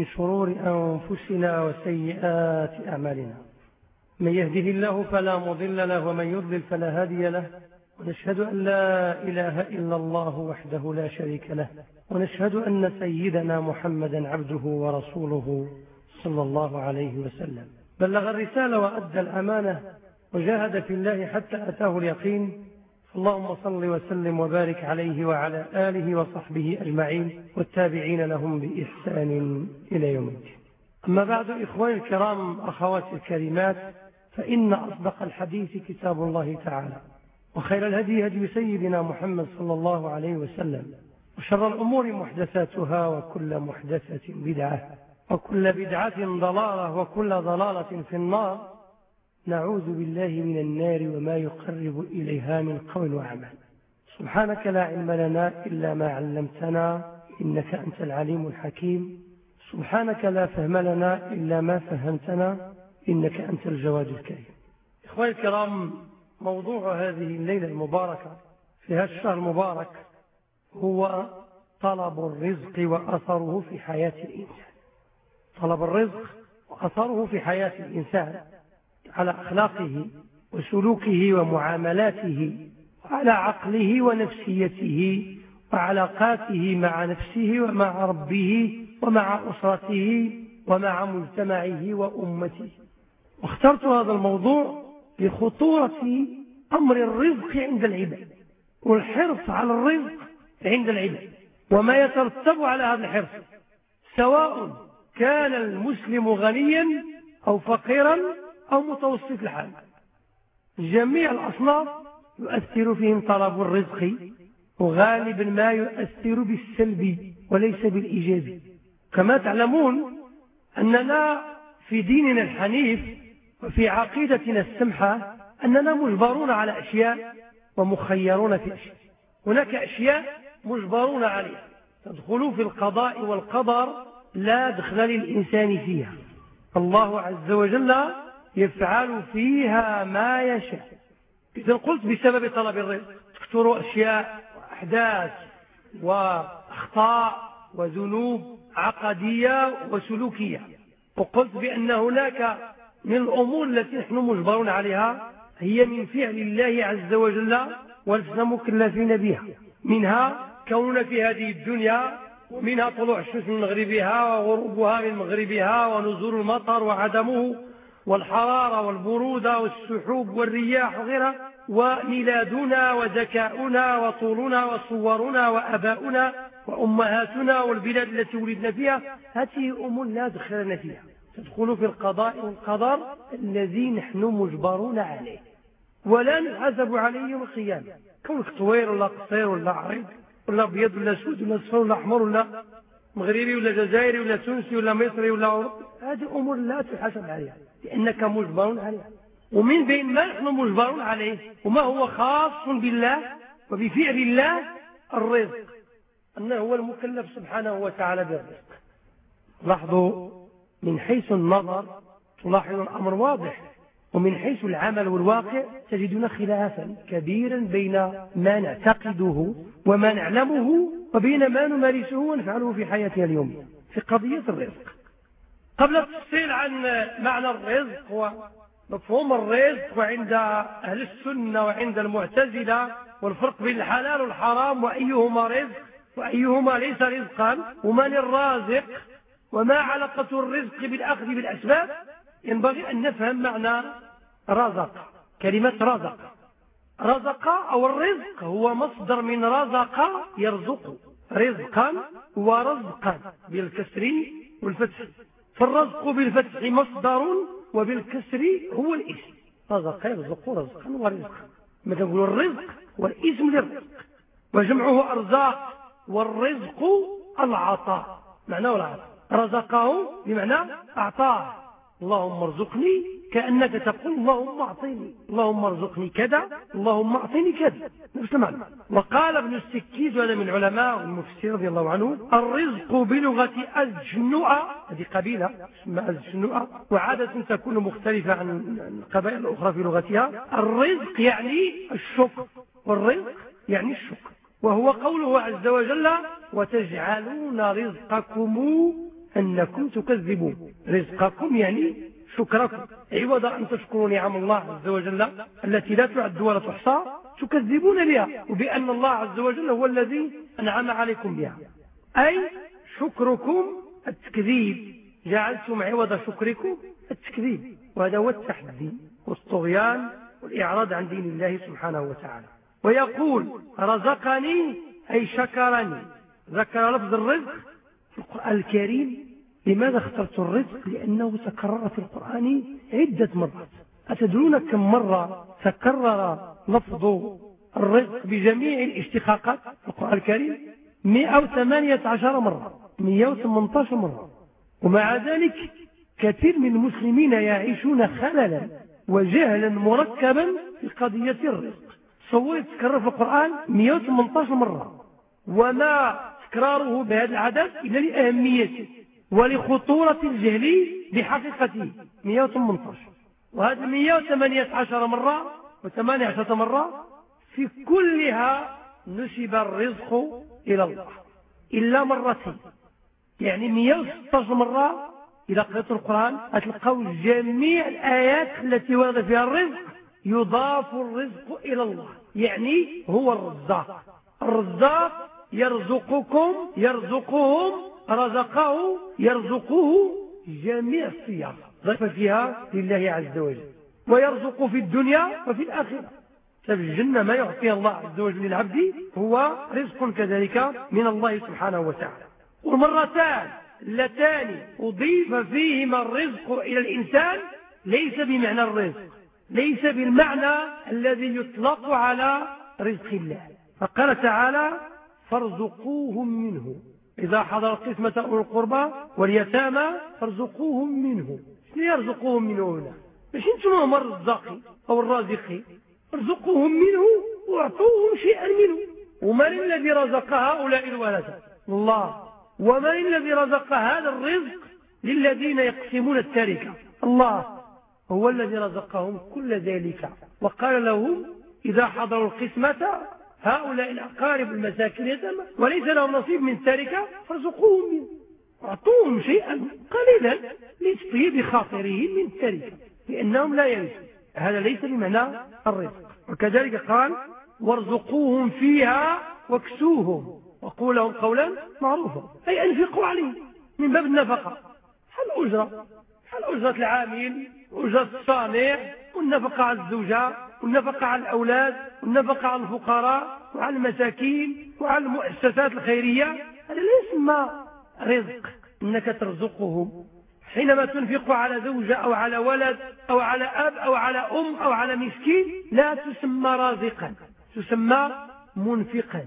من شرور أنفسنا وسيئات أعمالنا. من يهده الله فلا مضل له ومن يضلل فلا هادي له. ونشهد أن لا إله إلا الله وحده لا شريك له. ونشهد أن سيدنا محمدا عبده ورسوله صلى الله عليه وسلم. بلغ الرسالة وأدى الأمانة وجاهد في الله حتى أتاه اليقين. اللهم صل وسلم وبارك عليه وعلى آله وصحبه أجمعين والتابعين لهم بإحسان إلى يوم الدين. أما بعد إخواني الكرام أخواتي الكريمات فإن أصدق الحديث كتاب الله تعالى وخير الهدي هدي سيدنا محمد صلى الله عليه وسلم وشر الأمور محدثاتها وكل محدثة بدعة وكل بدعة ضلالة وكل ضلالة في النار نعوذ بالله من النار وما يقرب إليها من قول وعمل. سبحانك لا علم لنا إلا ما علمتنا إنك أنت العليم الحكيم. سبحانك لا فهم لنا إلا ما فهمتنا إنك أنت الجواد الكريم. إخواني الكرام موضوع هذه الليلة المباركة في هذا الشهر المبارك هو طلب الرزق وأثره في حياة الإنسان. طلب الرزق وأثره في حياة الإنسان. على أخلاقه وسلوكه ومعاملاته وعلى عقله ونفسيته وعلاقاته مع نفسه ومع ربه ومع أسرته ومع مجتمعه وأمته. واخترت هذا الموضوع لخطورة أمر الرزق عند العباد والحرص على الرزق عند العباد وما يترتب على هذا الحرص سواء كان المسلم غنيا أو فقيرا أو متوسط الحال. جميع الأصناف يؤثر فيهم طلب الرزق وغالبا ما يؤثر بالسلب وليس بالإيجاب. كما تعلمون أننا في ديننا الحنيف وفي عقيدتنا السمحة أننا مجبرون على أشياء ومخيرون في أشياء. هناك أشياء مجبرون عليها. تدخل في القضاء والقدر لا دخل للإنسان فيها. الله عز وجل يفعل فيها ما يشاء. إذا قلت بسبب طلب الرزق تكثر أشياء وأحداث وأخطاء وذنوب عقدية وسلوكية. وقلت بأن هناك من الأمور التي نحن مجبرون عليها هي من فعل الله عز وجل ولسنا مكلفين بها. منها كوننا في هذه الدنيا ومنها طلوع الشمس من مغربها وغروبها من مغربها ونزول المطر وعدمه والحرارة والبرودة والسحوب والرياح وغيرها وميلادنا وذكاؤنا وطولنا وصورنا وأباؤنا وأمهاتنا والبلاد التي ولدنا فيها. هذه أمور لا دخلنا فيها. تدخل في القضاء والقدر الذي نحن مجبرون عليه. ولا نحاسب عليه يوم القيامة. كونك طويل ولا قصير ولا عريض ولا أبيض ولا أسود ولا أصفر ولا أحمر ولا مغربي ولا جزائري ولا تونسي ولا مصري ولا أوروبي. هذه أمور لا تحاسب عليها. لأنك مجبر عليها ومن بين ما نحن مجبرون عليه وما هو خاص بالله وبفعل الله الرزق أنه هو المكلف سبحانه وتعالى بالرزق. لاحظوا من حيث النظر تلاحظ الأمر واضح ومن حيث العمل والواقع تجدون خلافا كبيرا بين ما نعتقده وما نعلمه وبين ما نمارسه ونفعله في حياتنا اليومية في قضية الرزق. قبل التفصيل عن معنى الرزق ومفهوم الرزق وعند أهل السنة وعند المعتزلة والفرق بين الحلال والحرام وأيهما رزق وأيهما ليس رزقا ومن الرازق وما علاقة الرزق بالأخذ بالأسباب. ينبغي أن نفهم معنى رزق كلمة رزق. رزق أو الرزق هو مصدر من رزق يرزق رزقا ورزقا بالكسر والفتح. فالرزق بالفتح مصدر وبالكسر هو الاسم. رزق يرزق رزقا ورزقا ما تقول الرزق والاسم للرزق. وجمعه أرزاق والرزق العطاء. معناه العطاء. رزقه بمعنى أعطاه. اللهم ارزقني كأنك تقول اللهم اعطيني اللهم ارزقني كذا اللهم اعطيني كذا. نفس المعنى. وقال ابن السكيز وهذا من علماء المفسر رضي الله عنه الرزق بلغة الجنوءة هذه قبيلة اسمها الجنوءة وعادة تكون مختلفة عن القبائل الأخرى في لغتها. الرزق يعني الشكر. والرزق يعني الشكر. وهو قوله عز وجل وتجعلون رزقكم أنكم تكذبون. رزقكم يعني شكركم. عوض أن تشكروا نعم الله عز وجل التي لا تعد ولا تحصى تكذبون بها وبأن الله عز وجل هو الذي أنعم عليكم بها. أي شكركم التكذيب. جعلتم عوض شكركم التكذيب. وهذا هو التحدي والطغيان والإعراض عن دين الله سبحانه وتعالى. ويقول رزقني أي شكرني. ذكر لفظ الرزق في القرآن الكريم لماذا اخترت الرزق؟ لأنه تكرر في القرآن عدة مرات. أتدرون كم مرة تكرر لفظ الرزق بجميع الاشتقاقات؟ في القرآن الكريم 118 مرة 118 مرة. ومع ذلك كثير من المسلمين يعيشون خللا وجهلا مركبا في قضية الرزق. تصور تكرر في القرآن 118 مرة. وما تكراره بهذا العدد إلا لأهميته ولخطورة الجهل بحقيقته 118 وهذه 118 مرة و18 مرة في كلها نسب الرزق إلى الله. إلا مرتين. يعني 116 مرة إذا قرأت القرآن أتلقوا جميع الآيات التي ورد فيها الرزق يضاف الرزق إلى الله. يعني هو الرزاق. الرزاق يرزقكم يرزقهم رزقه يرزقه جميع الصيام. ضيف فيها لله عز وجل. ويرزق في الدنيا وفي الآخرة. في الجنة ما يعطيها الله عز وجل للعبد هو رزق كذلك من الله سبحانه وتعالى. والمرتان اللتان أضيف فيهما الرزق إلى الإنسان ليس بمعنى الرزق ليس بالمعنى الذي يطلق على رزق الله. فقال تعالى فارزقوهم منه. إذا حضر قسمة أولي القربى واليتامى فارزقوهم منه. شنو يرزقوهم منه هنا؟ مش أنتم هم الرزاقي أو الرازقي. ارزقوهم منه وأعطوهم شيئا منه. ومن الذي رزق هؤلاء الولد؟ الله. ومن الذي رزق هذا الرزق للذين يقسمون التركة؟ الله. هو الذي رزقهم كل ذلك. وقال لهم إذا حضروا القسمة هؤلاء الأقارب المساكين يتامى وليس لهم نصيب من تركة فارزقوهم منه. واعطوهم شيئا قليلا لطيب خاطرهم من التركة لأنهم لا يرثون هذا ليس بمعنى الرزق. وكذلك قال وارزقوهم فيها واكسوهم. وقولوا لهم قولا معروفا. أي أنفقوا عليهم من باب النفقة. حل أجرة حل أجرة العامل؟ أجرة الصانع والنفقة على الزوجة والنفقة على الأولاد والنفقة على الفقراء وعلى المساكين وعلى المؤسسات الخيرية. هذا لا يسمى رزق إنك ترزقهم. حينما تنفق على زوجة أو على ولد أو على أب أو على أم أو على مسكين لا تسمى رازقا تسمى منفقا.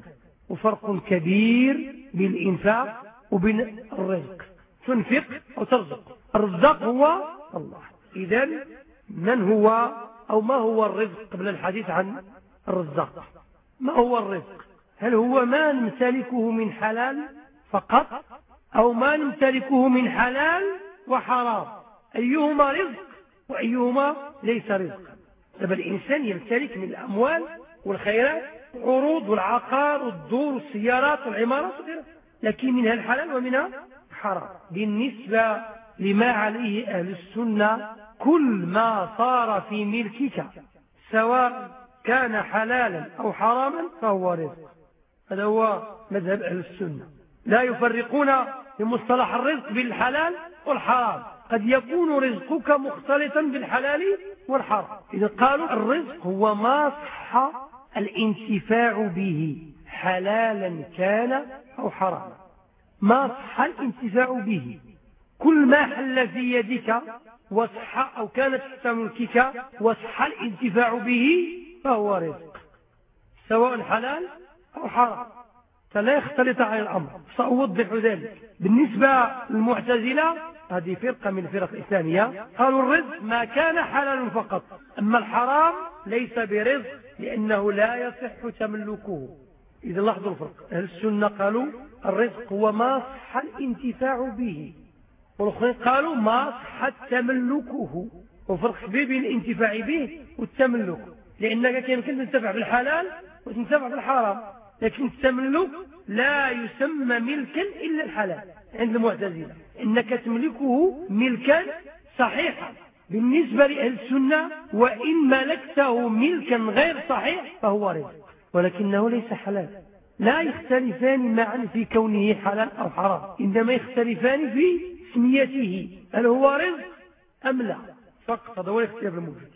وفرق كبير بالإنفاق وبين الرزق تنفق أو ترزق. الرزاق هو الله. إذا من هو أو ما هو الرزق قبل الحديث عن الرزاق؟ ما هو الرزق؟ هل هو ما نمتلكه من حلال فقط أو ما نمتلكه من حلال وحرام؟ أيهما رزق وأيهما ليس رزقا طب الإنسان يمتلك من الأموال والخيرات العروض والعقار والدور والسيارات والعمارات لكن منها الحلال ومنها حرام بالنسبة لما عليه أهل السنة كل ما صار في ملكك سواء كان حلالا أو حراما فهو رزق. هذا هو مذهب أهل السنة. لا يفرقون في مصطلح الرزق بالحلال والحرام. قد يكون رزقك مختلطا بالحلال والحرام. إذا قالوا الرزق هو ما صح الانتفاع به حلالا كان أو حراما. ما صح الانتفاع به. كل ما حل في يدك وصح أو كانت تحت ملكك وصح الانتفاع به فهو رزق. سواء حلال أو حرام. فلا يختلط على الأمر. سأوضح ذلك. بالنسبة للمعتزلة هذه فرقة من الفرق الإسلامية. قالوا الرزق ما كان حلال فقط أما الحرام ليس برزق لأنه لا يصح تملكه. إذا لاحظوا الفرق. أهل السنة قالوا الرزق هو ما صح الانتفاع به. والآخرين قالوا ما صح تملكه وفرق كبير بين الانتفاع به والتملك. لأنك يمكن تنتفع بالحلال وتنتفع بالحرام. لكن التملك لا يسمى ملكا إلا الحلال. عند المعتزلة. إنك تملكه ملكا صحيحا. بالنسبة لأهل السنة وإن ملكته ملكا غير صحيح فهو رزق. ولكنه ليس حلال. لا يختلفان معا في كونه حلال أو حرام. إنما يختلفان في سميته هل هو رزق أم لا؟ فقط هذا هو الاختلاف الموجود.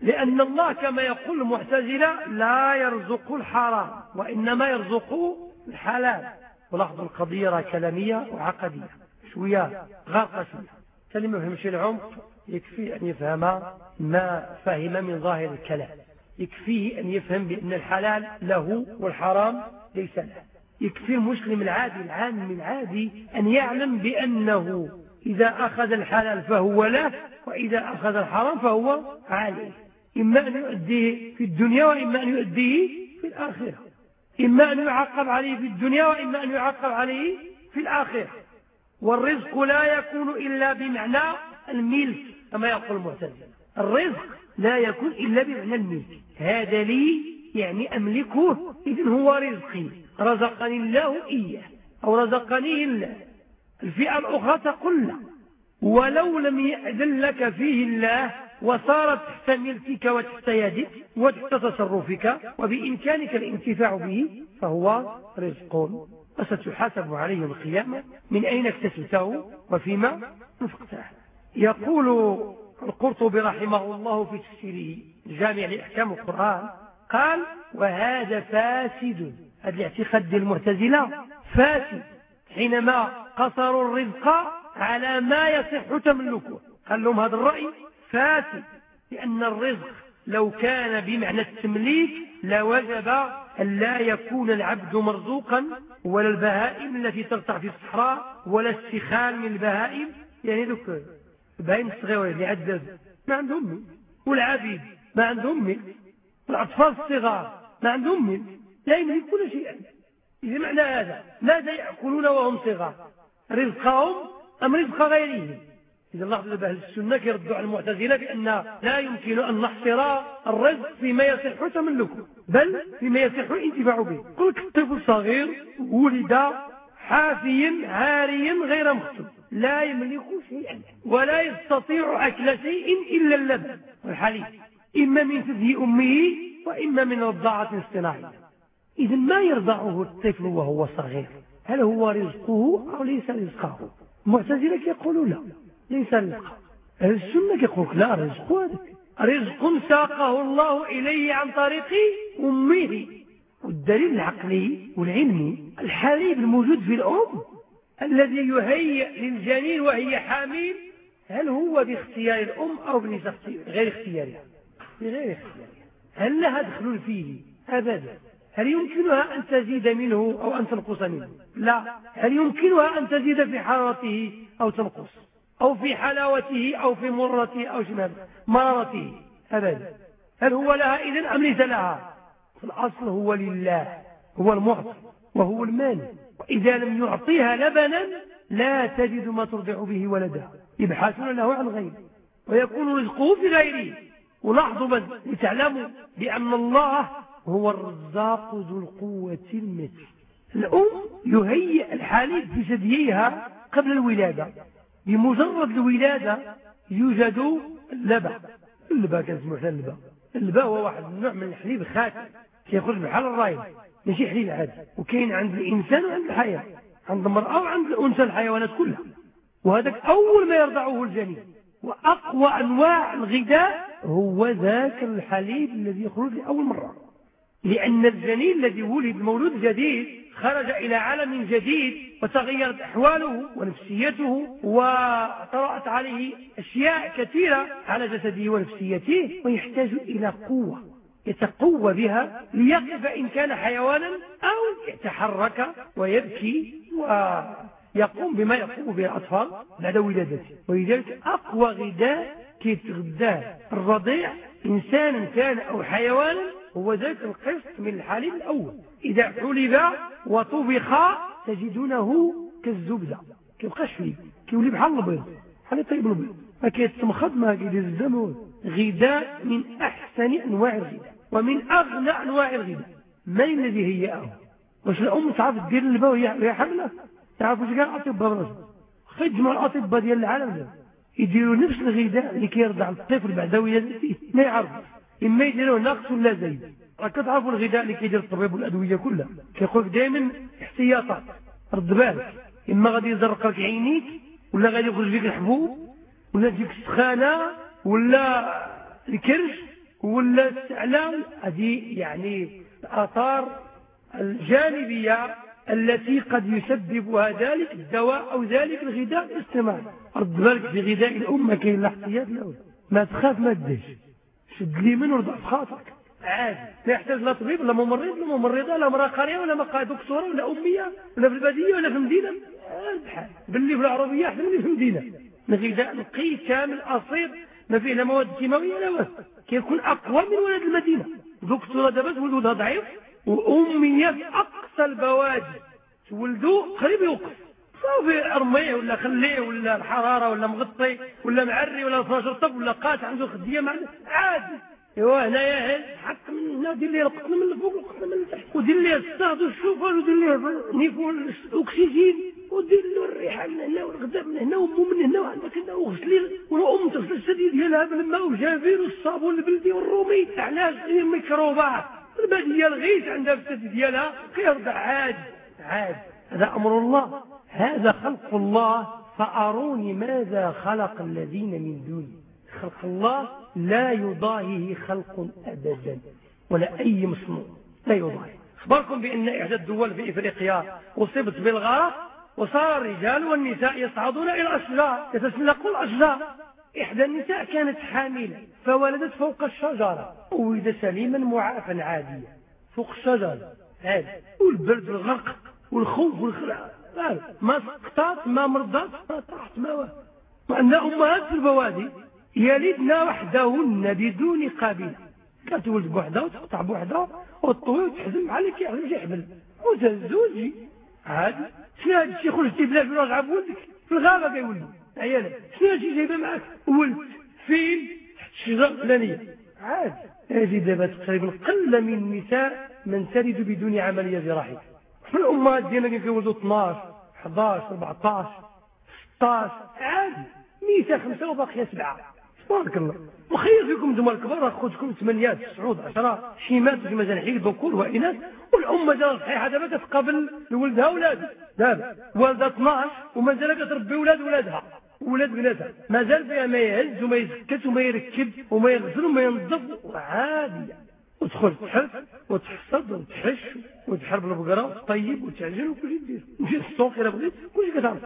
لأن الله كما يقول المعتزلة لا يرزق الحرام وإنما يرزق الحلال. ولاحظوا القضية كلامية وعقدية شوية غارقة شوية. كلمة فهمش العمق يكفي أن يفهم ما فهم من ظاهر الكلام. يكفيه أن يفهم بأن الحلال له والحرام ليس له. يكفي المسلم العادي العام العادي أن يعلم بأنه إذا أخذ الحلال فهو له وإذا أخذ الحرام فهو عليه إما أن يؤديه في الدنيا وإما أن يؤديه في الآخرة. إما أن يعقب عليه في الدنيا وإما أن يعقب عليه في الآخرة. والرزق لا يكون إلا بمعنى الملك كما يقول المعتزلة. الرزق لا يكون إلا بمعنى الملك. هذا لي يعني أملكه إذن هو رزقي. رزقني الله إياه أو رزقنيه الله. الفئة الأخرى تقول لا. ولو لم يأذن لك فيه الله وصارت تحت ملكك وتحت يدك وتحت تصرفك وبإمكانك الانتفاع به فهو رزق. وستحاسب عليه القيامة من أين اكتسبته وفيما نفقته يقول القرطبي رحمه الله في تفسيره الجامع لأحكام القرآن قال وهذا فاسد. الاعتقاد المعتزلة فاسد حينما قصروا الرزق على ما يصح تملكه. قال لهم هذا الرأي فاسد لأن الرزق لو كان بمعنى التمليك لوجب أن لا يكون العبد مرزوقا ولا البهائم التي ترتع في الصحراء ولا السخان من البهائم. يعني ذوك البهائم الصغيرة اللي عدد ما عندهم والعبيد ما عندهم والأطفال الصغار ما عندهم لا يملكون شيئا إذا معنى هذا؟ ماذا يأكلون وهم صغار؟ رزقهم أم رزق غيرهم؟ إذا الله عز أهل السنة يردوا على المعتزلة بأن لا يمكن أن نحصر الرزق فيما يصح تملكه بل فيما يصح الانتفاع به. قل طفل صغير ولد حافيا عاريا غير مختوم. لا يملك شيئا ولا يستطيع أكل شيء إلا اللبن والحليب إما من ثدي أمه وإما من رضاعة اصطناعية. إذا ما يرضعه الطفل وهو صغير؟ هل هو رزقه أو ليس رزقه؟ المعتزلة يقولوا لا ليس رزقه. أهل السنة يقول لا رزق هذا. رزق ساقه الله إليه عن طريق أمه. والدليل العقلي والعلمي الحليب الموجود في الأم الذي يهيئ للجنين وهي حامل هل هو باختيار الأم أو غير اختيارها؟ بغير اختيارها. هل لها دخل فيه؟ أبدا. هل يمكنها أن تزيد منه أو أن تنقص منه؟ لا. هل يمكنها أن تزيد في حرارته أو تنقص؟ أو في حلاوته أو في مرته أو شمال مرارته. أبدا هل هو لها إذن أم ليس لها؟ الأصل هو لله. هو المعطي وهو المانع وإذا لم يعطيها لبنا لا تجد ما ترضع به ولدها يبحثون له عن غيره ويكون رزقه في غيره. ولاحظوا بس لتعلموا بأن الله هو الرزاق ذو القوة المتين الأم يهيئ الحليب في ثدييها قبل الولادة. بمجرد الولادة يوجد اللبن اللبا كان اسمه اللبا. اللبا هو واحد من نوع من الحليب خاتم. كيخرج بحال الرايب. ماشي حليب عادي. وكاين عند الإنسان وعند الحياة عند المرأة وعند الأنثى الحيوانات كلها. وهذاك أول ما يرضعه الجنين. وأقوى أنواع الغذاء هو ذاك الحليب الذي يخرج لأول مرة. لأن الجنين الذي ولد مولود جديد خرج إلى عالم جديد وتغيرت أحواله ونفسيته وطرأت عليه أشياء كثيرة على جسده ونفسيته ويحتاج إلى قوة يتقوى بها ليقف إن كان حيوانا أو يتحرك ويبكي ويقوم بما يقوم به الأطفال بعد ولادته. ولذلك أقوى غذاء كيتغذاه الرضيع إنسانا كان أو حيوانا هو ذلك القسط من الحليب الأول. إذا حلب وطبخ تجدونه كالزبدة كيبقاش فيه كيولي بحال البيض بحال طيب البيض فكيتمخض ما كيدير الزمن. غذاء من أحسن أنواع الغذاء ومن أغنى أنواع الغذاء من الذي هيئه واش الأم تعرف دير اللبا وهي حملة؟ تعرفوا شكون الأطباء براسهم خدموا الأطباء ديال العالم. يديروا نفس الغذاء اللي كيرضع الطفل بعد ولادته ما يعرفوا اما يديروه ناقص ولا زايد راه كتعرفوا الغذاء اللي كيدير الطبيب والادويه كلها. كيقول لك دائما احتياطات. رد بالك. إما غادي يزرق لك عينيك ولا غادي يخرج فيك الحبوب ولا تجيك السخانة ولا الكرش ولا الاستعلام هذه يعني الآثار الجانبية التي قد يسببها ذلك الدواء أو ذلك الغذاء الاصطناعي رد بالك في غذاء الأمة كاين الاحتياط له ما تخاف ما تدش شد لي منه ورضع في خاطرك. عادي. لا يحتاج لا طبيب لا ممرض لا ممرضة لا امرأة قاريه ولا دكتورة ولا أمية ولا في الباديه ولا في المدينة. بحال. باللي في العربية أحسن من في المدينة. غذاء نقي كامل اصيل ما فيه لا مواد كيماوية لا والو. كيكون أقوى من ولد المدينة. دكتورة دابا ولدها ضعيف وأمية في أقصى البوادي. تولدوا قريب يوقف. صافي ارميه ولا خليه ولا الحرارة ولا مغطي ولا معري ولا فراش رطب ولا قاس عنده خدية عادي. إيوا هنايا حق من هنا دير لي القطن من الفوق والقطن من التحت. ودير لي الصهد والشوفان ودير لي niveau الأكسجين ودير له الريحة من هنا والغذاء من هنا وامه من هنا وعندك هنا وغسلي والأم تغسل الثدي ديالها بالماء والجافيل والصابون البلدي والرومي. علاش؟ الميكروبات الباديه الغيث عندها في الثدي ديالها كيرضع عادي عادي. هذا أمر الله. هذا خلق الله فأروني ماذا خلق الذين من دونه خلق الله لا يضاهيه خلق أبدا ولا أي مصنوع لا يضاهيه أخبركم بأن إحدى الدول في إفريقيا أصيبت بالغرق وصار الرجال والنساء يصعدون إلى الأشجار يتسلقون الأشجار إحدى النساء كانت حاملة فولدت فوق الشجرة. ولد سليما معافا عاديا فوق الشجرة. عادي والبرد والغرق والخوف والخلع. ما سقطت ما مرضت ما طاحت ما وعندنا أمهات في البوادي يلدن وحدهن بدون قابلة. كتولد بوحدها وتقطع بوحدها وتطوي وتحزم عليك يحزم يحبل وتهزوجي عادي شنو هذا الشيء خرجتي بلا في راجعه بولدك في الغابة كيولدوا عيالك شنو هذا الشيء جايبه معاك؟ ولد فين تحت الشجره الفلانيه عادي هذه دابا تقريبا قل من النساء من تلد بدون عملية جراحية. الامهات ديالنا كيولدوا 12 11 14 16 عادي ميسا خمسة وباقية سبعة. تبارك الله. وخير فيكم أنتم الكبار اخوتكم ثمانيات تسعود عشرة شيمات كما جنحيك ذكور وإناث. والامه جا صحيحة دابا كتقابل لولدها ولاد دابا والده 12 ومازال كتربي ولاد ولادها. ولاد بناتها مازال فيها ما يهز وما يسكت وما يركب وما يغسل وما ينظف عادية وتدخل تحف وتحصد وتحش وتحرب البقرة وتطيب وتعجن وكل شيء دير. تمشي للسوق إلا بغيت كل شيء كتعرف.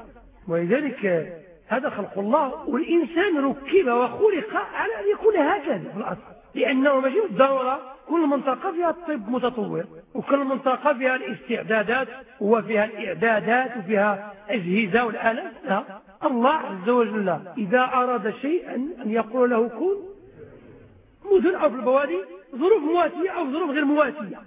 ولذلك هذا خلق الله والإنسان ركب وخلق على أن يكون هكذا في الأصل لأنه ماشي بالضرورة كل منطقة فيها الطب متطور وكل منطقة فيها الاستعدادات وفيها الإعدادات وفيها أجهزة والآلات. لا. الله عز وجل إذا أراد شيئا أن يقول له كن مدن أو في البوادي ظروف مواتية أو ظروف غير مواتية.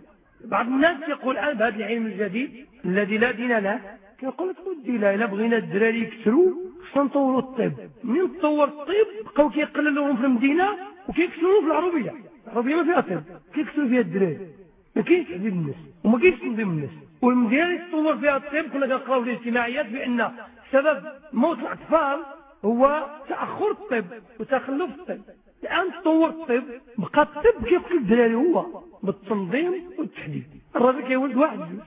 بعض الناس يقول الآن بهذا العلم الجديد الذي لا دين له. كيقول لك ودي لا إلا بغينا الدراري يكثروا خصنا نطوروا الطب. من تطور الطب؟ بقاو كيقللوهم في المدينة وكيكسروهم في العربية. العربية ما فيها طب كيكسروا فيها الدراري. ما كاينش تحديد الناس وما كاينش تنظيم الناس. والمدينة اللي تطور فيها الطب كنا كنقراو في الاجتماعيات بأن سبب موت الأطفال هو تأخر الطب وتخلف الطب. الان تطور الطب بقى الطب كيقتل الدراري هو؟ بالتنظيم والتحديد. الراجل كيولد واحد جوج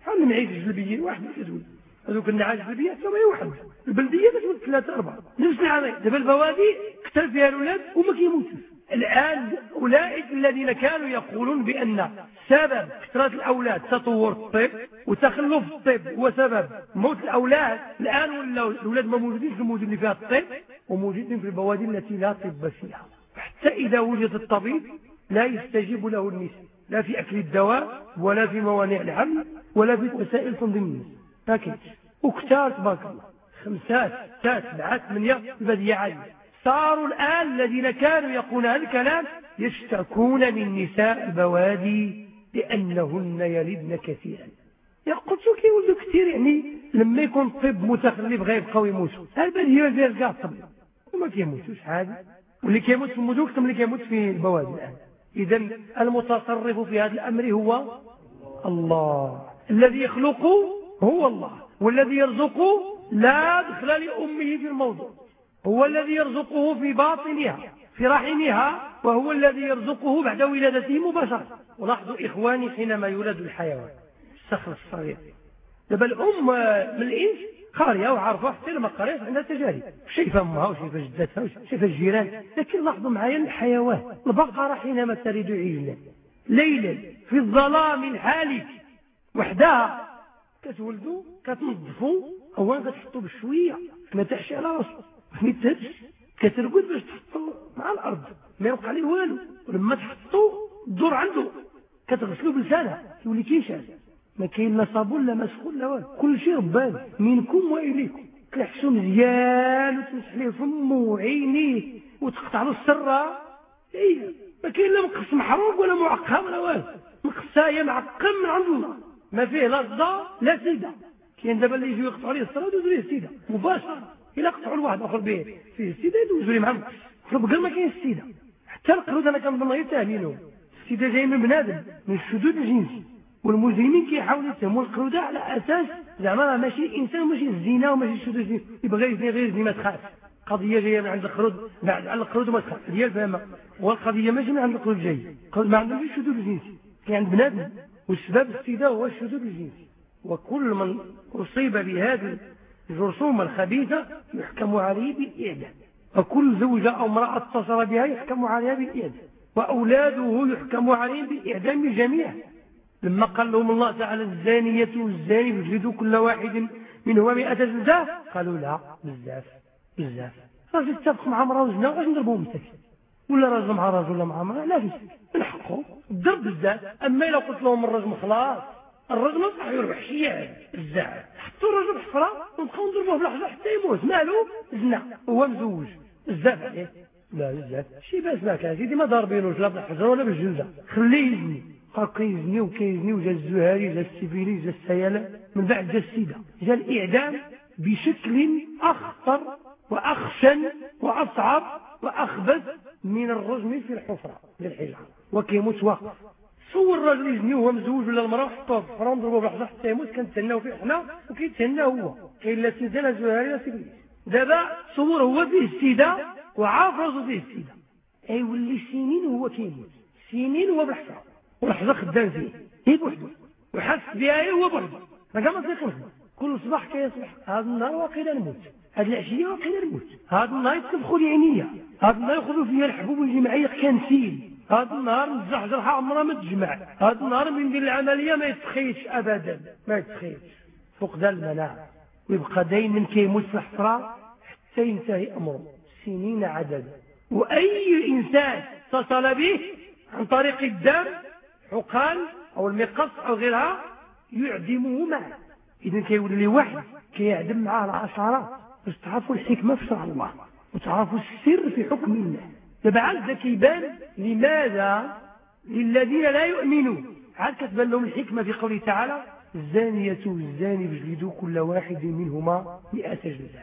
بحال المعيش الجلبيين واحد كيتولد هذوك النعاج البلديه حتى هي واحد البلدية كتولد ثلاثة أربعة. نفس العمل دابا البوادي كثر فيها الاولاد وما كيموتوش الآن أولئك الذين كانوا يقولون بأن سبب كثرة الأولاد تطور الطب وتخلف الطب هو سبب موت الأولاد. الآن ولاو الأولاد ما موجودين في المدن اللي فيها الطب. وموجودين في البوادي التي لا طب فيها. حتى إذا وجد الطبيب لا يستجيب له النساء. لا في أكل الدواء ولا في موانع الحمل ولا في وسائل تنظيم النساء. لكن وكتار تبارك الله. خمسات ستات سبعات ثمانية البدية عالية صاروا الآن الذين كانوا يقولون هذا الكلام يشتكون من نساء البوادي لأنهن يلدن كثيرا. يقول شو كيولدوا كثير يعني لما يكون طب متخلف غيبقاو يموتوا البدية ما فيها كاع الطب وما كيموتوش عادي واللي كيموت في المدن كم اللي كيموت في البوادي الآن. إذا المتصرف في هذا الأمر هو الله. الذي يخلق هو الله. والذي يرزقه لا دخل لأمه في الموضوع. هو الذي يرزقه في باطنها في رحمها وهو الذي يرزقه بعد ولادته مباشرة. ولاحظوا إخواني حينما يولد الحيوان. الصخر الصغير. دابا الأم من الإنس قارية وعارفة حتى لما عندها تجارب شايفة أمها وشايفة جدتها وشايفة الجيران لكن لاحظوا معايا الحيوان البقرة حينما تريد عجلا ليلا في الظلام الحالك وحدها كتولدوا كتنظفوا اولا كتحطوا بشوية ما تحشي على راسه ما يتهدش كترقد باش تحطوا مع الأرض. ما يبقى عليه والو. ولما تحطوا الدور عنده. كتغسلوا بلسانها يولي كيشان. ما كاين لا صابون لا مسخون لا والو. كل شيء رباني منكم وإليكم. تلحسوا مزيان وتمسح ليه فمه وعينيه وتقطع له السرة. إيه. ما كاين لا مقص محروق ولا معقم ولا والو. مقصايه معقم من عند الله. ما فيه لا صدا لا سيدة. كاين دابا اللي يجيو يقطعوا ليه الصلاه يدوزوا ليه السيدة. مباشرة. إلا قطعوا لواحد آخر به. فيه السيدة يدوزوا ليه معاه بقى ما كاين السيدة. حتى القرود أنا كنظن غير تامينهم السيدة جاية من بنادم. من الشذوذ الجنسي. والمجرمين كيحاولوا يتهموا القرودة على أساس زعما ماشي انسان وماشي الزنا وماشي الشذوذ يبغى يزني غير يزني ما تخاف. قضية جاية من عند القرود. بعد على القرود ما تخاف. هي الفهمة. والقضية ماشي من عند القرود جاية. ما عندهمش الشذوذ الجنسي كاين عند بنادم. وسبب السيدة هو الشذوذ الجنسي وكل من أصيب بهذه الجرثومة الخبيثة يحكم عليه بالإعدام وكل زوجة أو امرأة اتصل بها يحكم عليها بالإعدام وأولاده يحكم عليهم بالإعدام جميعا. لما قال لهم الله تعالى الزانية والزاني يجلدوا كل واحد منهما مئة جلدة قالوا لا بزاف بزاف. راجل اتفق مع امرأة وزنا واش نضربوهم مساكين ولا راجل مع راجل ولا مع امرأة لا من حقه الضرب بزاف. أما لو قلت لهم الرجل خلاص الرجل صح يربح شيء بزاف. حطوا الرجل حفرة ونبقاو نضربوه بالحجر حتى يموت. مالو زنا. هو مزوج. بزاف عليه. لا بزاف. شي باس ما كان سيدي؟ ما ضاربينوش لا بالحجر ولا بالجلدة. خليه يزني. بقى كيزني وكيزني وجا الزهري جا السفيليس جا السيالة من بعد جا السيدا. جا الإعدام بشكل أخطر وأخشن وأصعب وأخبث من الرجم في الحفرة للحجرة وكيموت واقف. صور الراجل يزني وهو مزوج ولا المرأة حطوه في فرام ضربوه بالحجر حتى يموت كنتهناو فيه حنا وكيتهنى هو. كاين لا سيدة لا زهري لا سيبليس دابا صور هو فيه السيدة وعارف راسو فيه السيدة. اي ولي سنين وهو كيموت. سنين هو بالحجر والحجر خدام فيه. هي بوحده وحس بها هو بوحده ما كان ما تيقنش كل صباح كيصبح هذا النهار واقيلا نموت. هذه العشية واقيلا نموت. هذا النهار لي عينيا هذا النهار ياخذوا فيا الحبوب معايا كنسيل هذا النهار نزح جرحة عمرها ما تجمع. هذا النهار من ندير العملية ما يتخيش أبدا. ما يتخيش. فقدان المناعة. ويبقى دايما كيموت في الحفرة حتى ينتهي أمره. سنين عددا وأي إنسان اتصل به عن طريق الدم حقان أو المقص أو غيرها يعدمه معه إذا كيولي واحد كيعدم معاه العشرات. باش تعرفوا الحكمة في شرع الله وتعرفوا السر في حكم الله. تبع كيبان لماذا للذين لا يؤمنون؟ عاد كتبان لهم الحكمة في قوله تعالى الزانية والزاني بجلدوا كل واحد منهما مئة جلدة.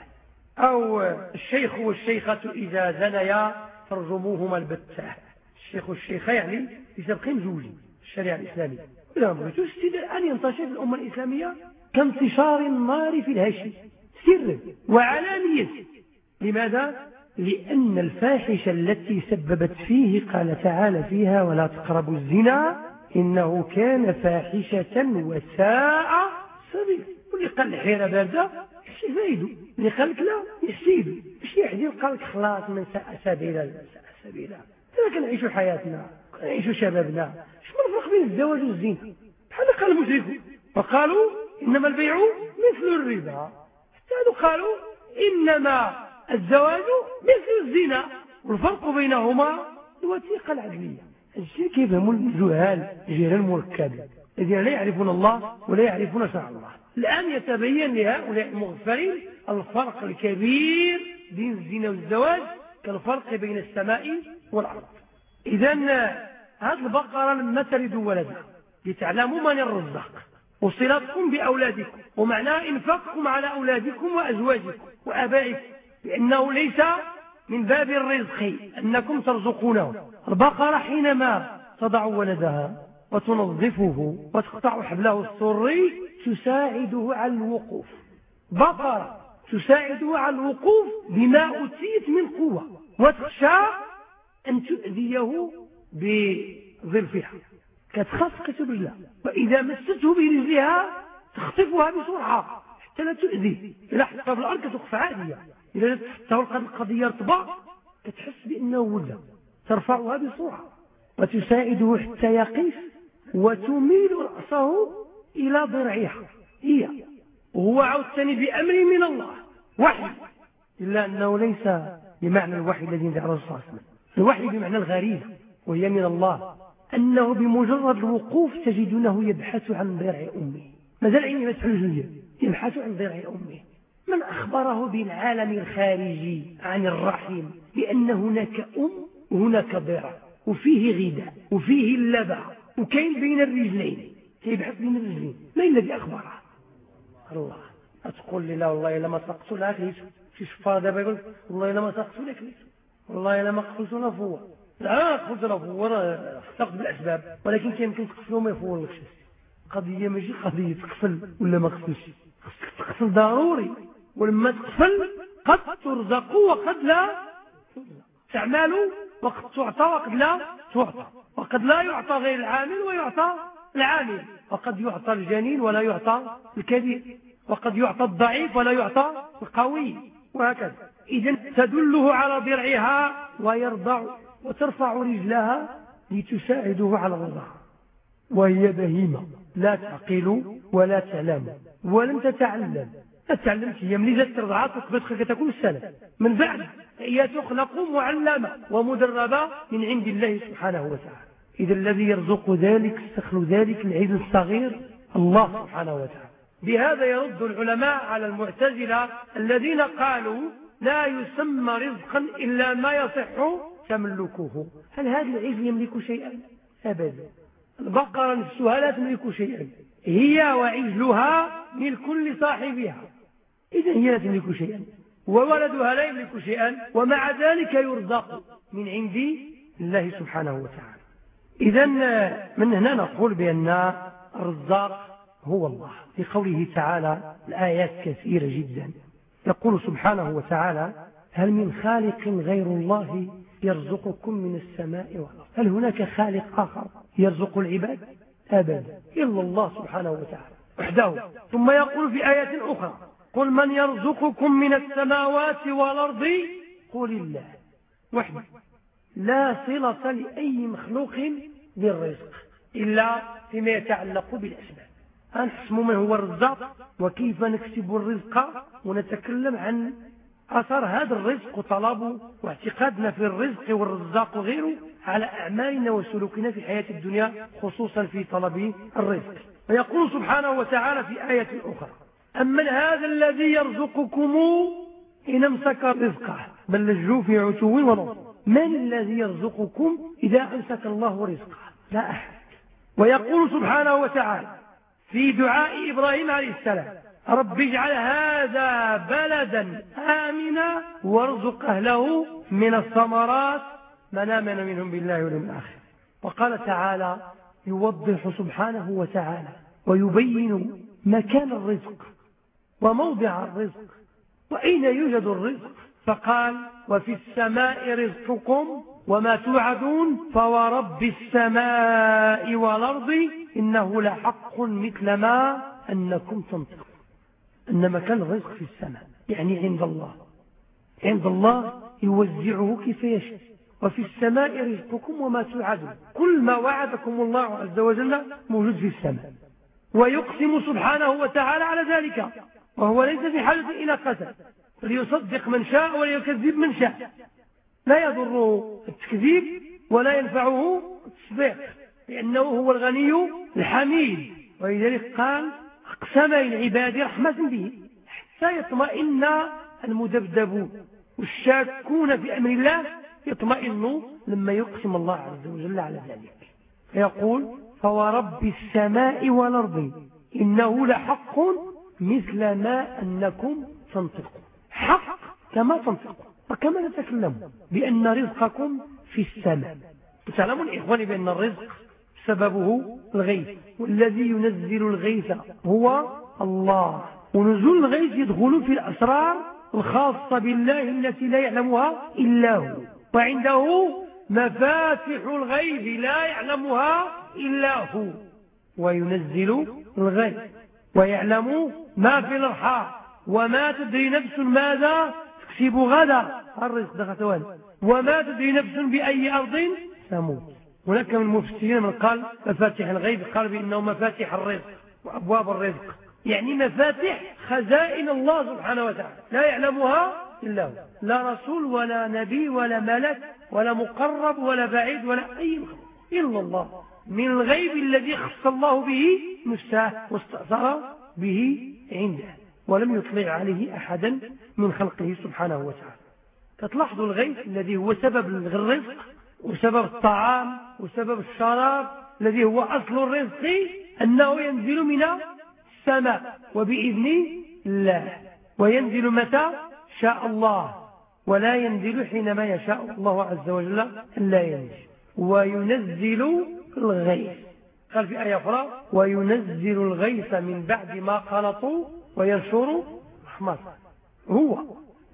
أو الشيخ والشيخة إذا زنيا فرجموهما البتة. الشيخ والشيخة يعني يسبقين زوجين. الشريعة الإسلامية. لا بغيتوش السيد الآن ينتشر في الأمة الإسلامية كانتشار النار في الهشي سرا وعلانية لماذا؟ لأن الفاحشة التي سببت فيه قال تعالى فيها ولا تقربوا الزنا إنه كان فاحشة وساء سبيل واللي قال الحيرة باردة يحشي فايدو. اللي قال لك لا يحسيدو مش يحدي قال لك خلاص من ساء سبيلا ساء سبيلا. كنعيشوا حياتنا كنعيشوا شبابنا. شو الفرق بين الزواج والزنا بحال قال المشركون فقالوا إنما البيع مثل الربا. حتى قالوا إنما الزواج مثل الزنا. والفرق بينهما الوثيقة العدلية. الشيء كيف يفهم الجهال جهل المركب. الذين لا يعرفون الله ولا يعرفون شرع الله. الآن يتبين لهؤلاء المغفرين الفرق الكبير بين الزنا والزواج كالفرق بين السماء والأرض. إذا هذه البقرة لما تلدوا ولدها لتعلموا من الرزاق وصلتكم بأولادكم. ومعناه إنفاقكم على أولادكم وأزواجكم وأبائكم. لأنه ليس من باب الرزق أنكم ترزقونه. البقرة حينما تضع ولدها وتنظفه وتقطع حبله السري تساعده على الوقوف. بقرة تساعده على الوقوف بما أتيت من قوة. وتخشى أن تؤذيه بظرفها كتخاف كتب الله وإذا مسته برجلها تخطفها بسرعة حتى لا تؤذي. إذا حطها في الأرض كتوقف عادية إذا تحطها القضية رطبة كتحس بأنه ولد ترفعها بسرعة. وتساعده حتى يقف وتميل رأسه إلى ضرعها. هي. وهو عاوتاني بأمر من الله. وحي. إلا أنه ليس بمعنى الوحي الذي عند الرسول صلى الله عليه وسلم. الوحي بمعنى الغريزة وهي من الله أنه بمجرد الوقوف تجدونه يبحث عن ضرع أمه. مازال عيني مسح يبحث عن ضرع أمه. من أخبره بالعالم الخارجي عن الرحم بأن هناك أم وهناك ضرع وفيه غذاء وفيه اللبع وكاين بين الرجلين. كيبحث بين الرجلين. ما الذي أخبره؟ الله. تقول لي لا والله إلا ما سقت لها كليتو شي شفار دابا يقول والله إلا ما سقت لها كليتو والله إلا ما قفلت لا فوا راه اخترت بالأسباب ولكن كيمكن تقفل وما يفولكش قضية ماشي قضية تقفل ولا ما تقفلش؟ خصك تقفل ضروري ولما تقفل قد ترزق وقد لا تعمل وقد تعطى وقد لا تعطى. وقد لا يعطى غير العامل ويعطى العامل. وقد يعطى الجنين ولا يعطى الكبير. وقد يعطى الضعيف ولا يعطى القوي. وهكذا. إذا تدله على ضرعها ويرضع وترفع رجلها لتساعده على الرضاع وهي بهيمة. لا تعقل ولا تعلم. ولم تتعلم. لا تعلمت هي ملي جات ترضعات وقبت تكون السنة من بعد هي تخلق معلمة ومدربة من عند الله سبحانه وتعالى. إذا الذي يرزق ذلك استخل ذلك العيد الصغير الله سبحانه وتعالى. بهذا يرد العلماء على المعتزلة الذين قالوا لا يسمى رزقا إلا ما يصح تملكه. هل هذا العجل يملك شيئا؟ أبدا. البقرة نفسها لا تملك شيئا. هي وعجلها ملك لصاحبها إذا هي لا تملك شيئا. وولدها لا يملك شيئا. ومع ذلك يرزق من عند الله سبحانه وتعالى. إذا من هنا نقول بأن الرزاق هو الله. في قوله تعالى الآيات كثيرة جدا. يقول سبحانه وتعالى هل من خالق غير الله يرزقكم من السماء والأرض. هل هناك خالق آخر يرزق العباد؟ أبدا. إلا الله سبحانه وتعالى. وحده. ثم يقول في آيات أخرى قل من يرزقكم من السماوات والأرض؟ قل الله. وحده. لا صلة لأي مخلوق بالرزق إلا فيما يتعلق بالأسباب. هنحسم من هو الرزاق؟ وكيف نكسب الرزق؟ ونتكلم عن أثر هذا الرزق وطلبه واعتقادنا في الرزق والرزاق وغيره على أعمالنا وسلوكنا في حياة الدنيا خصوصا في طلب الرزق. ويقول سبحانه وتعالى في آية أخرى أمن هذا الذي يرزقكم إن امسك رزقه بل لجوا في عتو ونصر من الذي يرزقكم إذا أمسك الله رزقه؟ لا أحد. ويقول سبحانه وتعالى في دعاء إبراهيم عليه السلام رب اجعل هذا بلدا آمنا وارزق أهله من الثمرات من آمن منهم بالله واليوم الآخر. وقال تعالى يوضح سبحانه وتعالى ويبين مكان الرزق وموضع الرزق وأين يوجد الرزق. فقال وفي السماء رزقكم وما توعدون. فورب السماء والأرض إنه لحق مثل ما أنكم تنطقون. أن مكان الرزق في السماء يعني عند الله. عند الله يوزعه كيف يشاء. وفي السماء رزقكم وما توعدون. كل ما وعدكم الله عز وجل موجود في السماء. ويقسم سبحانه وتعالى على ذلك. وهو ليس في حاجة إلى قسم فليصدق من شاء وليكذب من شاء. لا يضره التكذيب ولا ينفعه التصديق. لأنه هو الغني الحميد. ولذلك قال أقسم العباد رحمة به حتى يطمئن المدبدبون والشاكون في أمر الله يطمئنوا لما يقسم الله عز وجل على ذلك. فيقول فورب السماء والأرض إنه لحق مثل ما أنكم تنطقون. حق كما تنطقون وكما نتكلم بأن رزقكم في السماء. تعلمون إخواني بأن الرزق سببه الغيث. والذي ينزل الغيث هو الله. ونزول الغيث يدخل في الأسرار الخاصة بالله التي لا يعلمها إلا هو. وعنده مفاتح الغيب لا يعلمها إلا هو. وينزل الغيب ويعلم ما في الأرحام. وما تدري نفس ماذا تكسب غدا. الرزق وما تدري نفس بأي أرض تموت. هناك من المفسرين من قال مفاتيح الغيب قال بأنه مفاتيح الرزق وأبواب الرزق. يعني مفاتيح خزائن الله سبحانه وتعالى. لا يعلمها إلا هو. لا رسول ولا نبي ولا ملك ولا مقرب ولا بعيد ولا أي إلا الله. من الغيب الذي خص الله به نفسه واستأثر به عنده. ولم يطلع عليه أحدا من خلقه سبحانه وتعالى. فتلاحظوا الغيث الذي هو سبب الرزق وسبب الطعام وسبب الشراب الذي هو أصل الرزق أنه ينزل من السماء وبإذن الله. وينزل متى؟ شاء الله. ولا ينزل حينما يشاء الله عز وجل لا ينزل. وينزل الغيث. قال في آية أخرى وينزل الغيث من بعد ما قنطوا وينشر رحمته هو.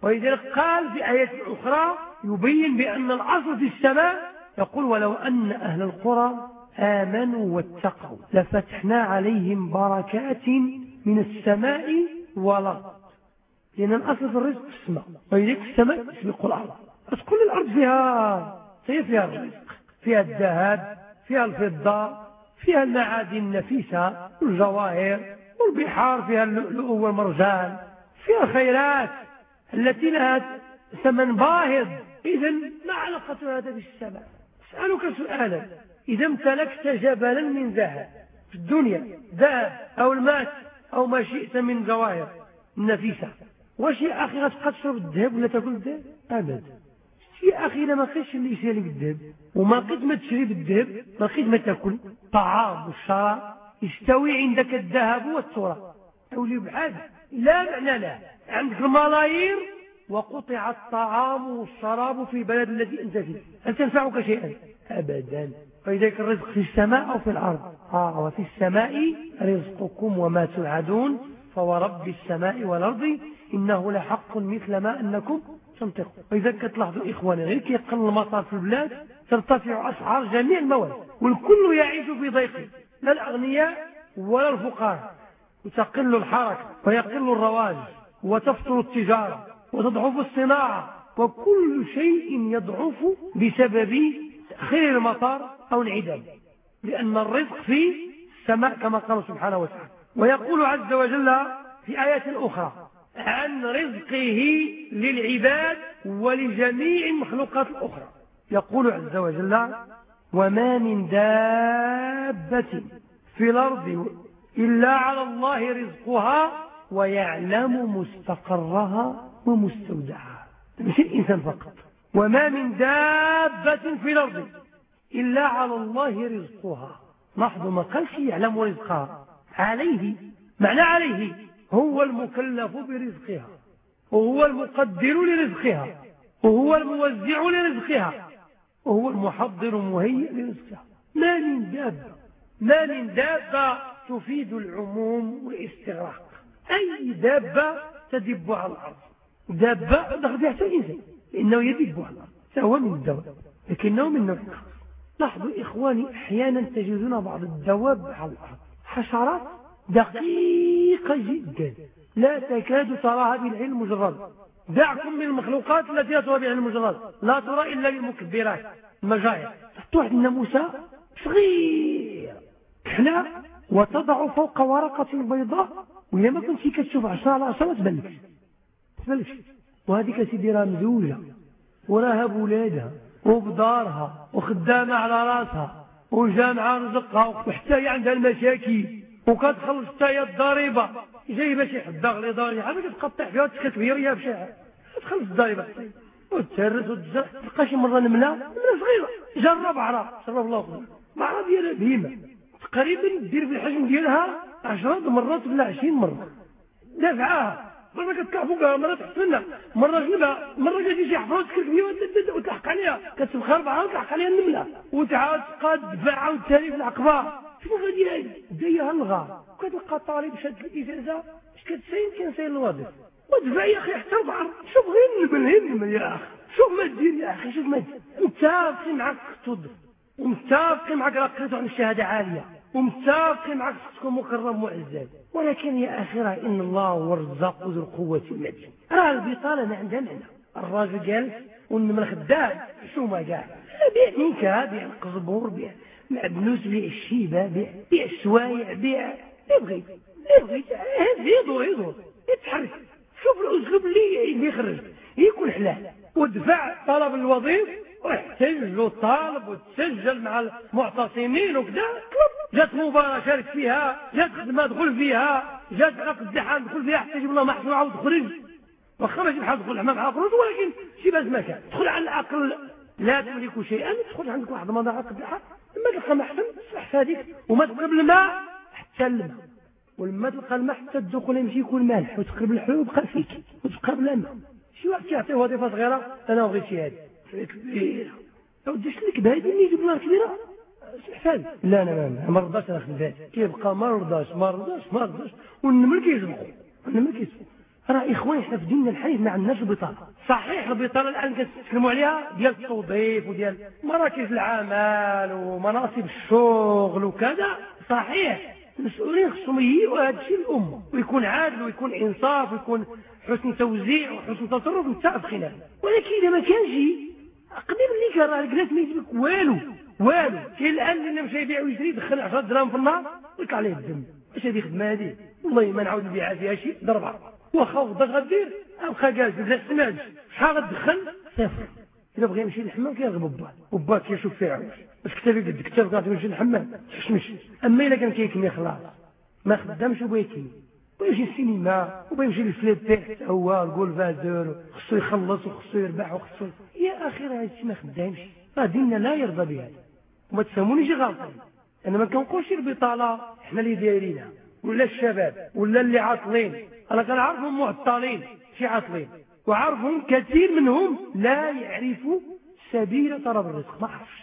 ولذلك قال في آية أخرى يبين بأن الأصل في السماء يقول ولو أن أهل القرى آمنوا واتقوا لفتحنا عليهم بركات من السماء والأرض. لأن الأصل في الرزق في السماء ولذلك السماء تسبق الأرض. بس كل الأرض فيها فيها الرزق فيها الذهب فيها الفضة فيها المعادن النفيسة والجواهر والبحار فيها اللؤلؤ والمرجان فيها خيرات التي لها ثمن باهظ. إذا ما علاقة هذا بالسماء؟ أسألك سؤالا. إذا امتلكت جبلا من ذهب في الدنيا ذهب أو الماس أو ما شئت من جواهر نفيسة واش يا أخي تشرب الذهب ولا تأكل الذهب أبدا يا أخي إلا ما لقيتش اللي يشري لك الذهب وما لقيت ما تشري بالذهب ما لقيت ما تأكل. طعام والشراب يستوي عندك الذهب والتراب. تولي بحال لا معنى له. عندك الملايير وقطع الطعام والشراب في البلد الذي أنت فيه. هل تنفعك شيئا؟ أبدا. فلذلك الرزق في السماء أو في الأرض؟ آه وفي السماء رزقكم وما توعدون. فورب السماء والأرض إنه لحق مثل ما أنكم تنطقوا وإذا كتلاحظوا إخواني غير كيقل المطار في البلاد ترتفع أسعار جميع المواد والكل يعيش في ضيق لا الأغنياء ولا الفقراء. وتقل الحركة ويقل الرواج وتفطر التجارة. وتضعف الصناعة وكل شيء يضعف بسبب خير المطار أو انعدام لأن الرزق في السماء كما قال سبحانه وتعالى. ويقول عز وجل في آيات أخرى عن رزقه للعباد ولجميع المخلوقات الأخرى. يقول عز وجل وما من دابة في الأرض إلا على الله رزقها ويعلم مستقرها ومستودعها مش الإنسان فقط. وما من دابة في الأرض إلا على الله رزقها. لاحظوا ما قالش يعلم رزقها. عليه معنى عليه هو المكلف برزقها. وهو المقدر لرزقها. وهو الموزع لرزقها. وهو المحضر المهيئ لرزقها. ما من دابة. ما من دابة تفيد العموم والاستغراق. أي دابة تدب على الأرض. دابة دخل فيها إنسان لأنه يدب على الأرض فهو من الدواب لكنه من نوع لاحظوا إخواني أحيانا تجدون بعض الدواب على الأرض حشرات دقيقة جدا لا تكاد تراها بالعين المجرد دعكم من المخلوقات التي لا ترى بالعين المجرد لا ترى إلا بالمكبرات المجاير تحط واحد الناموسة؟ صغير. كحلة وتضع فوق ورقة بيضاء وهي ما كنتي كتشوف عشرة على عشرة ما تبلكش تبلكش وهذيك سيدي راه مزوجة وراها بولادها وبدارها وخدامة على راسها وجامعة رزقها وحتى هي عندها المشاكل وكتخلص حتى هي الضريبة. جايبه شي حدا غلي ضاري عاد كتقطع فيها وتكتبير هي بشي تخلص الضريبة. وتهرس وتزرع. تلقى شي مرة نملة نملة صغيرة. جرب عرا شرب الله خير. ما عرا ديالها بهيمة. تقريبا دير في الحجم ديالها عشرات مرات ولا عشرين مرة. دافعاها. مرة كتطلع فوقها مرة تحت منها مرة جنبها مرة كتجي شي حفرة تكرك وتلحق عليها كتبخر بعضها وتلحق عليها النملة وتعاد تبقى تدفع عاوتاني في العقبة شوف هذه دايها الغار وكتلقى طالب شاد الاجازه اش كتساين كنساين الوظيفه ودفع يا أخي حتى البحر شوف غير النمل النمل يا أخي شوف ما دير يا أخي شوف ما دير متفقين معك توظف ومتفقين معك راه قريتو عن الشهاده عاليه ومتفقين معك تكون مكرم معزز. ولكن يا أخي راه إن الله هو الرزاق ذو القوة المتين راه البطالة ما عندها معنى الراجل جالس والنمر خدام شو ما قال؟ بيع نيكا بيع القزبور بيع معدنوس بيع الشيبه بيع بيع السوايع بيع يبغي يبغي يدور يدور يتحرك. شوف الأسلوب اللي يخرج. يكون حلال. ودفع طلب الوظيف. واحتج له طالب وتسجل مع المعتصمين وكذا. جات مباراة شارك فيها جات خدمة دخل فيها جات عقد دحان دخل فيها حتى يجيب الله محسوب عاود خرج واخا ماشي بحال دخل الحمام مع خروج ولكن شي باز مكان تدخل على العقل لا تملك شيئا تدخل عندك واحد المناطق قبلها لما تلقى محسن تصلح هذيك. وما تقرب الماء حتى الماء. ولما تلقى الماء حتى الدخول يمشي يكون مالح وتقرب الحلو يبقى فيك وتقرب الماء. شي واحد كيعطيه وظيفة صغيرة أنا بغيت شي هذه كبيرة لو ديش لك بهذه اللي يجيب لها كبيرة حسن لا أنا ما رضاش ناخذ بالي كيبقى ما رضاش ما رضاش ما رضاش. والنمر كيسبقوا النمر كيسبقوا راه إخوان إحنا في ديننا الحديث ما عندناش البطاله صحيح البطاله الآن كنتكلموا عليها؟ ديال التوظيف وديال مراكز العمل ومناصب الشغل وكذا؟ صحيح. المسؤولين خصهم يهيئوا هذا الشيء للأمة ويكون عادل ويكون إنصاف ويكون حسن توزيع وحسن تصرف متفقين ولكن إذا ما كانش قبل اللي كان راه الكلاس ما يجيبك والو والو. كاين الآن اللي مشى يبيع ويشري يدخل 10 دراهم في النهار ويطلع عليه الدم. اش هذه خدمة هذه؟ والله ما نعاود نبيعها فيها شيء ضربه واخا غدا غدير أبقى جالس لا سمعت شحال غتدخل صفر. إذا بغى يمشي للحمام كيرغب با وبا كيشوف فيه عوج باش كتابي قد كتاب قاعد يمشي للحمام. تشمش أما إلا كان كيكني خلاص. ما خدامش وبغى ويمشي السينما ويمشي للفليبي حتى هو الجول فازور خصو يخلص وخصو يربح وخصو يا أخي راه هادشي ما خدامش. راه ديننا لا يرضى بهذا. وما تفهمونيش غلطين أنا ما كنقولش البطالة حنا اللي دايرينها ولا الشباب ولا اللي عاطلين. أنا كنعرفهم معطلين شي عاطلين. وعرفهم كثير منهم لا يعرفوا سبيل طلب الرزق. ما عرفش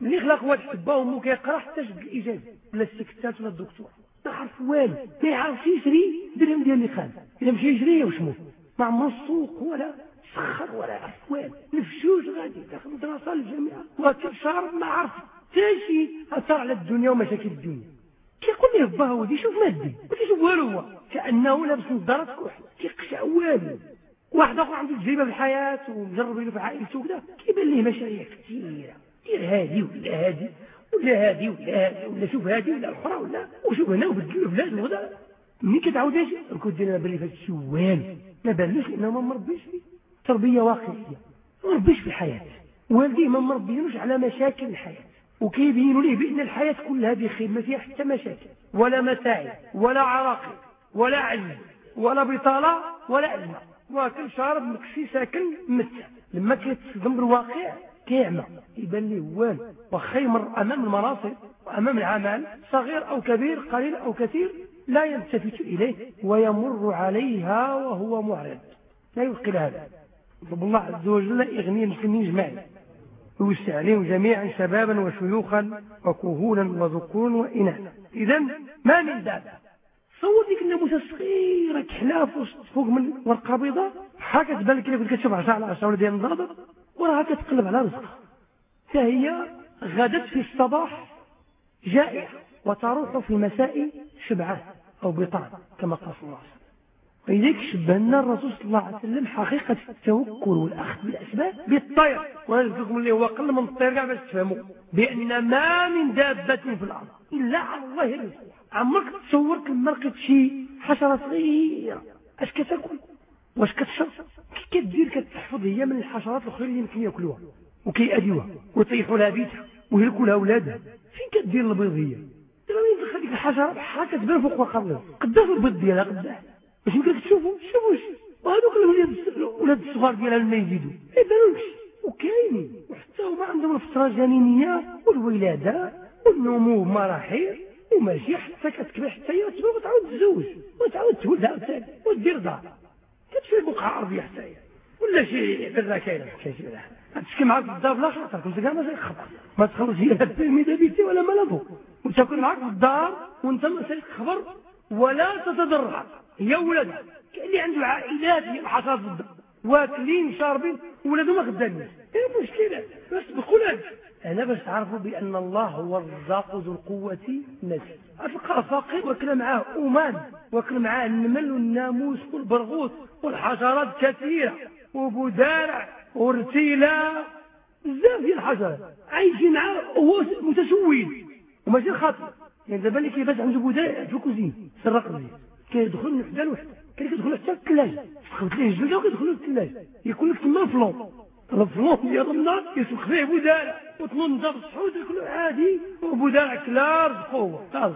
اللي خلق واحد حبه وامه كيقرأ حتى شد الاجازه ولا السكتات ولا الدكتور. ما عرف والو. ما يعرفش يشري درهم ديال اللي خان اذا مشى يشري وشمو. ما عمر السوق ولا سخر ولا عرف والو. نفشوش غادي. داخل مدرسه للجامعه وكل ما عرف حتى شي. أثر على الدنيا ومشاكل الدنيا. كيقول ليه باه ودي شوف مادي ما كيشوف والو هو. كأنه لابس نظارة كحل. كيقشع والو. واحد آخر عنده تجربة في الحياة ومجرب في عائلته وكذا. كيبان ليه مشاريع كثيرة. دير هادي ولا هادي ولا هادي ولا هادي ولا شوف هادي ولا الاخرى ولا وشوف هنا وبدل بلاد وهذا ملي كتعاود اش كنت دير بالي في الشيء والو ما بالوش لأنه ما مربيش تربية واقعية. ما مربيش في الحياة. والديه ما مربينوش على مشاكل الحياة. وكيبينوا ليه؟ بأن الحياة كلها بخير ما فيها حتى مشاكل. ولا متاعب ولا عراقل ولا عجز ولا بطالة ولا ازمه واكل شارب مكسي ساكن متع لما كيتصدم بالواقع كيعمى يبان ليه واخا يمر أمام المناصب وأمام العمل صغير أو كبير قليل أو كثير لا يلتفت إليه ويمر عليها وهو معرض. لا يلقي هذا رب الله عز وجل يغني المسلمين جميعا ويوسع عليهم جميعا شبابا وشيوخا وكهولا وذكورا وإناثا. إذا ما من دابة. تصور ديك الناموسة الصغيره كحلاف فوق من ورقة بيضاء. حاجة تبان لك كنت كتشوف 10 على 10 ديال النظر وراها كتقلب على رزقها. فهي غدت في الصباح جائعة وتروح في المساء شبعان أو بطان كما قال صلى الله عليه وسلم. ولذلك شبهنا الرسول صلى الله عليه وسلم حقيقة التوكل والأخذ بالأسباب بالطير. ونذكركم اللي هو أقل من الطير باش تفهموا. بأن ما من دابة في الأرض إلا على الله رزقها. عمرك تصورت لما لقيت شي حشرة صغيرة أش كتاكل؟ واش كتشرب؟ كي كدير كتحفظ هي من الحشرات الاخرى اللي يمكن ياكلوها وكيأديوها ويطيحوا لها بيتها ويهلكوا لها اولادها فين كدير البيض هي؟ دابا يدخل ديك الحشره بحال كتبان فوق البيض. قداش البيض ديالها قداش؟ باش يمكن تشوفوا شوفوا وهذوك الولاد الصغار ديالها لما يزيدوا ما يبانوش. وكاينين. وحتى هما عندهم الفترة الجنينيه والولادة والنمو مراحل وماشي حتى كتكبر حتى هي وتعاود تزوج وتعاود تولد عاوتاني ودير دار. كتفي بقعه ارضيه حتى هي. ولا شي بلا كاينة تسكن معاك في الدار بلا خاطر كنت كاع ما خبر. ما تخلص هي التلميذ بيتي ولا ملابو. وتكون معاك في الدار وانت ما خبر ولا تتضرع. هي ولدها كاين اللي عنده عائلات الحصاد في الدار واكلين شاربين ولادهم ما خدامين. إيه مشكلة؟ بس بقول أنا باش تعرفوا بأن الله هو الرزاق ذو القوة المتين فقير وكل معاه اومان وكل معاه النمل والناموس والبرغوث والحشرات كثيرة وبدارع ورتيلة. بزاف ديال الحشرات عايشين معاه هو متسول وماشي خاطر يعني دابا اللي كيفاش عنده بدارع في الكوزين سرق لي كيدخل من وحده لوحده كيدخل حتى الثلاجه خبط ليه الجلدة وكيدخل للثلاجه يكون لك تما الفلون الفلون ديال النار يسبق فيه بدارع وتنض الصحود ياكلوا عادي وبدارع كلار بقوه خلاص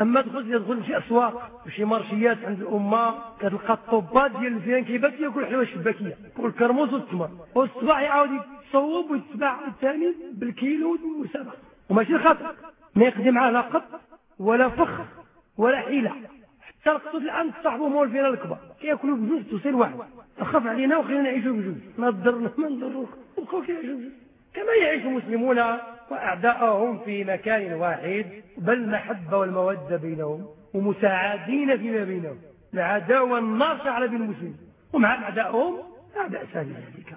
أما تدخل يدخل شي أسواق وشي مارشيات عند الأمة كتلقى الطوبات ديال الفيان كيبات ياكل حلوى شباكيه والكرموس والتمر. والصباح يعاود يتصوب ويتباع الثاني بالكيلو والسبع وماشي خاطر. ما يقضي معاه لا قط ولا فخ ولا حيلة. القطوط الان صاحبهم هو الفيران الكبار. كياكلوا بجوج توصيل واحد. اخاف علينا وخلينا نعيشوا بجوج. ما تضرنا ما نضروك وبقاو كيعيشوا بجوج. كما يعيش المسلمون وأعداءهم في مكان واحد. بل محبة والمودة بينهم ومساعدين فيما بينهم. العداوة النار شعر بين المسلمين. ومع أعدائهم لا بأس بذلك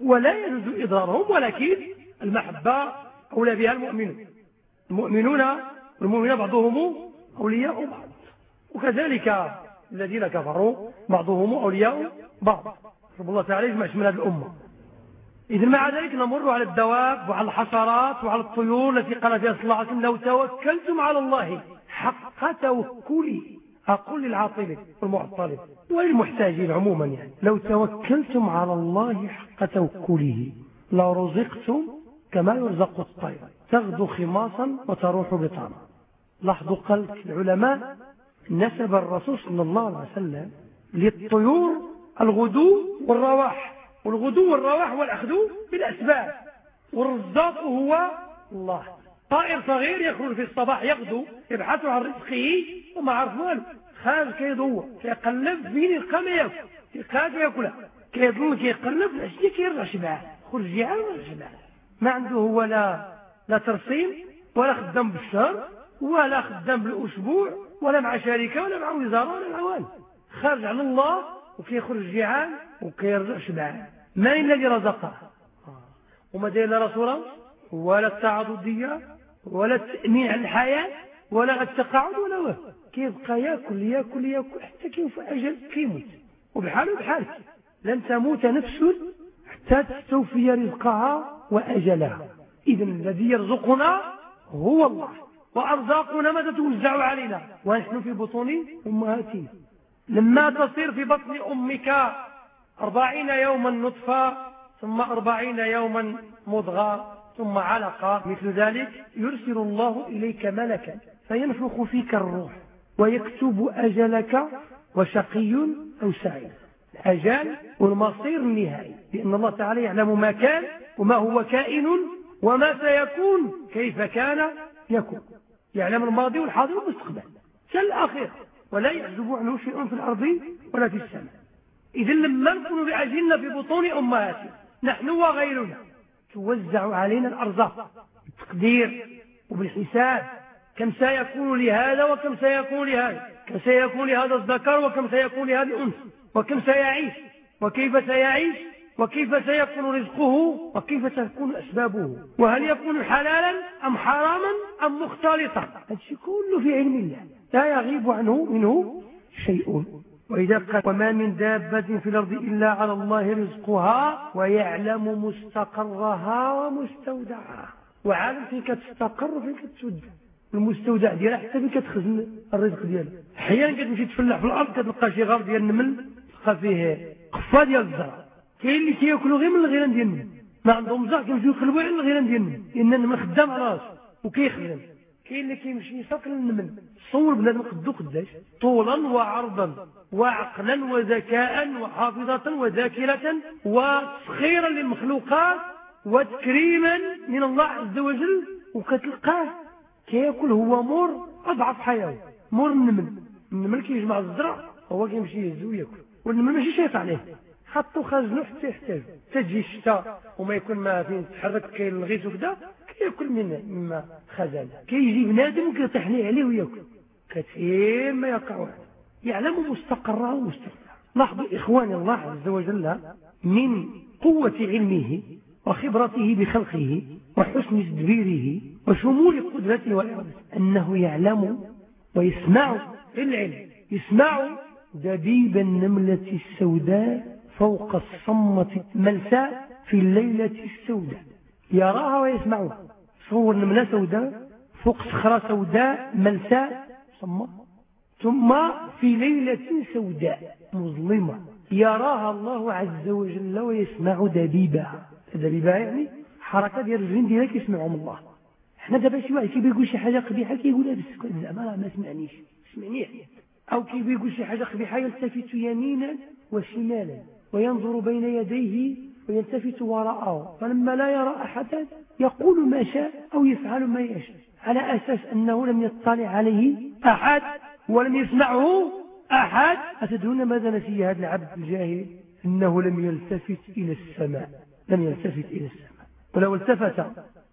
ولا يجوز إضرارهم ولكن المحبة أولى بها المؤمنون. المؤمنون والمؤمنون بعضهم أولياء بعض. وكذلك الذين كفروا بعضهم أولياء بعض. رب الله تعالى يجمع شمال الأمة. إذا مع ذلك نمر على الدواب وعلى الحشرات وعلى الطيور التي قال فيها صلى الله عليه وسلم لو توكلتم على الله حق توكله أقول للعاطلة والمعطلة وللمحتاجين عموما يعني لو توكلتم على الله حق توكله لرزقتم كما يرزق الطير تغدو خماصا وتروح بطانا لاحظوا قال العلماء نسب الرسول صلى الله عليه وسلم للطيور الغدو والرواح. والغدو والرواح والأخذ بالأسباب. والرزاق هو الله. طائر صغير يخرج في الصباح يغدو يبحث عن رزقه وما عرف والو خارج كيدور كيقلب فين يلقى ما يأكل يلقى ياكلها كيظن كيقلب العشيه كيرجع شبعان خرج جيعان ولا ما عنده هو لا لا ترسيم ولا خدام بالشهر ولا خدام بالأسبوع. ولا مع شركة ولا مع وزارة ولا مع والو خارج على الله وكيخرج جيعان وكيرجع شبعان. من الذي رزقه وما داير لا رسوله ولا التعضدية ولا التأمين على الحياة ولا التقاعد ولا واه كيبقى ياكل ياكل ياكل حتى كيوفى أجل كيموت. وبحاله بحالك لن تموت نفس حتى تستوفي رزقها وأجلها. إذا الذي يرزقنا هو الله. وأرزاقنا ماذا توزع علينا؟ ونحن في بطون أمهاتنا لما تصير في بطن أمك أربعين يوما نطفة ثم أربعين يوما مضغة ثم علقة مثل ذلك يرسل الله إليك ملكا فينفخ فيك الروح ويكتب أجلك وشقي أو سعيد. أجل والمصير النهائي لأن الله تعالى يعلم ما كان وما هو كائن وما سيكون كيف كان يكون. يعلم الماضي والحاضر والمستقبل. كالآخرة ولا يعزب عنه شيء في الأرض ولا في السماء. إذا لما نكون بعجلنا في بطون أمهاتنا. نحن وغيرنا. توزع علينا الأرزاق بالتقدير وبالحساب. كم سيكون لهذا وكم سيكون لهذا كم سيكون لهذا الذكر وكم سيكون لهذا الأنثى. وكم سيعيش. وكيف سيعيش؟ وكيف سيكون رزقه وكيف تكون أسبابه؟ وهل يكون حلالا أم حراما أم مختلطا؟ هذا كله في علم الله. لا يغيب عنه منه شيء. وإذا قال وما من دابة في الأرض إلا على الله رزقها ويعلم مستقرها ومستودعها. وعالم فين كتستقر وفين كتسد المستودع ديالها حتى فين كتخزن الرزق ديالها أحيانا كتمشي تفلح في الأرض كتلقى شي غار ديال النمل تلقى فيه قفة ديال الزرع. كاين اللي كياكلوا غير من الغيران ديال النمل ما عندهم زرع كيمشيو يقلبوا على الغيران ديال النمل لأن النمل خدام على راسه وكيخدم. كاين اللي كيمشي يساق للنمل صور بنادم قدو قداش. طولا وعرضا. وعقلا وذكاء وحافظة وذاكرة وتسخيرا للمخلوقات وتكريما من الله عز وجل. وكتلقاه كياكل هو مور أضعف حيوان مور النمل. النمل كيجمع الزرع. هو كيمشي يهز وياكل. والنمل ماشي شايف عليه. حطوا خزنوا حتى يحتاج. تجي الشتاء وما يكون ما فين تحرك كاين الغيث وكذا كياكل من مما خزن كيجي بنادم كيطيح عليه وياكل. كثير ما يقع يعلم مستقره ومستقره لاحظوا إخواني الله عز وجل من قوة علمه وخبرته بخلقه وحسن تدبيره وشمول قدرته وإرادته أنه يعلم ويسمع العلم يسمع دبيب النملة السوداء فوق الصمة ملساء في الليلة السوداء. يراها ويسمعها. صور نملة سوداء فوق صخرة سوداء ملساء. صمة ثم في ليلة سوداء. مظلمة. يراها الله عز وجل ويسمع دبيبها. دبيبها يعني حركة ديال الرجلين ديالك يسمعهم الله. حنا دابا شي واحد كيبغي يقول شي حاجة قبيحة كيقولها بالسكوت زعما ما سمعنيش. سمعني أو كيبغي يقول شي حاجة قبيحة يلتفت يمينا وشمالا. وينظر بين يديه ويلتفت وراءه. فلما لا يرى أحدا يقول ما شاء أو يفعل ما يشاء على أساس أنه لم يطلع عليه أحد ولم يسمعه أحد. أتدرون ماذا نسي هذا العبد الجاهل؟ إنه لم يلتفت إلى السماء لم يلتفت إلى السماء. ولو التفت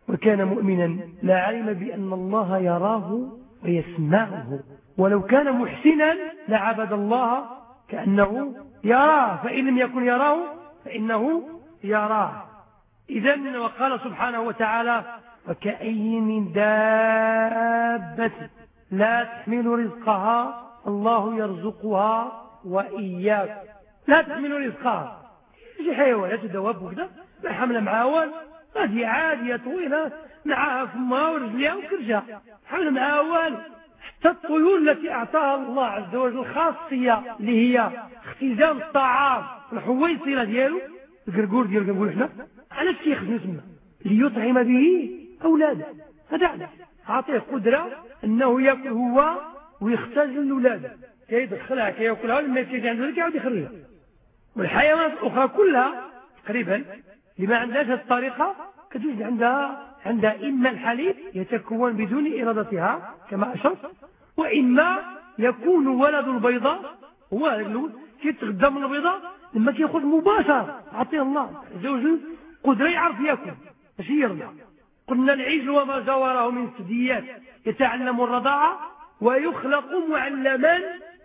وكان مؤمنا لا علم بأن الله يراه ويسمعه. ولو كان محسنا لعبد الله كأنه يراه فإن لم يكن يراه فإنه يراه. إذا وقال سبحانه وتعالى وكأي من دابة لا تحمل رزقها الله يرزقها وإياك. لا تحمل رزقها. شي حيوانات ودواب وكذا ما حمل معاها غادي عادية طويلة معاها فمها ورجليها وكرشها حمل معاها والو حتى الطيور التي أعطاها الله عز وجل الخاصية اللي هي اختزام الطعام الحويصلة ديالو. القرقور ديالو كنقولوا حنا علاش كيخدم تما ليطعم به أولاده هذا علاش عطيه قدرة أنه يأكل هو ويختزل الأولاد. كيدخلها كيأكلها لما يجي عنده كيعاود يخرجها والحيوانات الأخرى كلها تقريبا لما عندهاش هذه الطريقة كتوجد عندها عندها إما الحليب يتكون بدون إرادتها كما أشرت. وإما يكون ولد البيضة هو الأول كيتغذى من البيضة لما كيأخذ مباشرة عطيه الله عز وجل قدرة يعرف ياكل ماشي يرضى قلنا العجل وما جاوره من ثدييات يتعلم الرضاعة ويخلق معلما